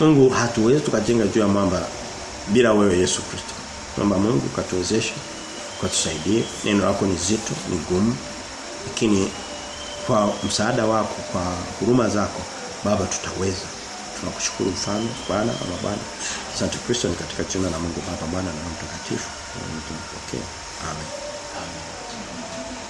Mungu hatuwezi tukajenga juu ya mamba bila wewe Yesu Kristo. Naomba Mungu katuwezeshe, katusaidie. Neno lako ni zito, ni gumu. Lakini kwa msaada wako, kwa huruma zako Baba tutaweza. Tunakushukuru mfalme, Bwana ama Bwana. Asante Kristo ni katika jina la Mungu Baba, Bwana na Mtakatifu. Tunapokea. Amen.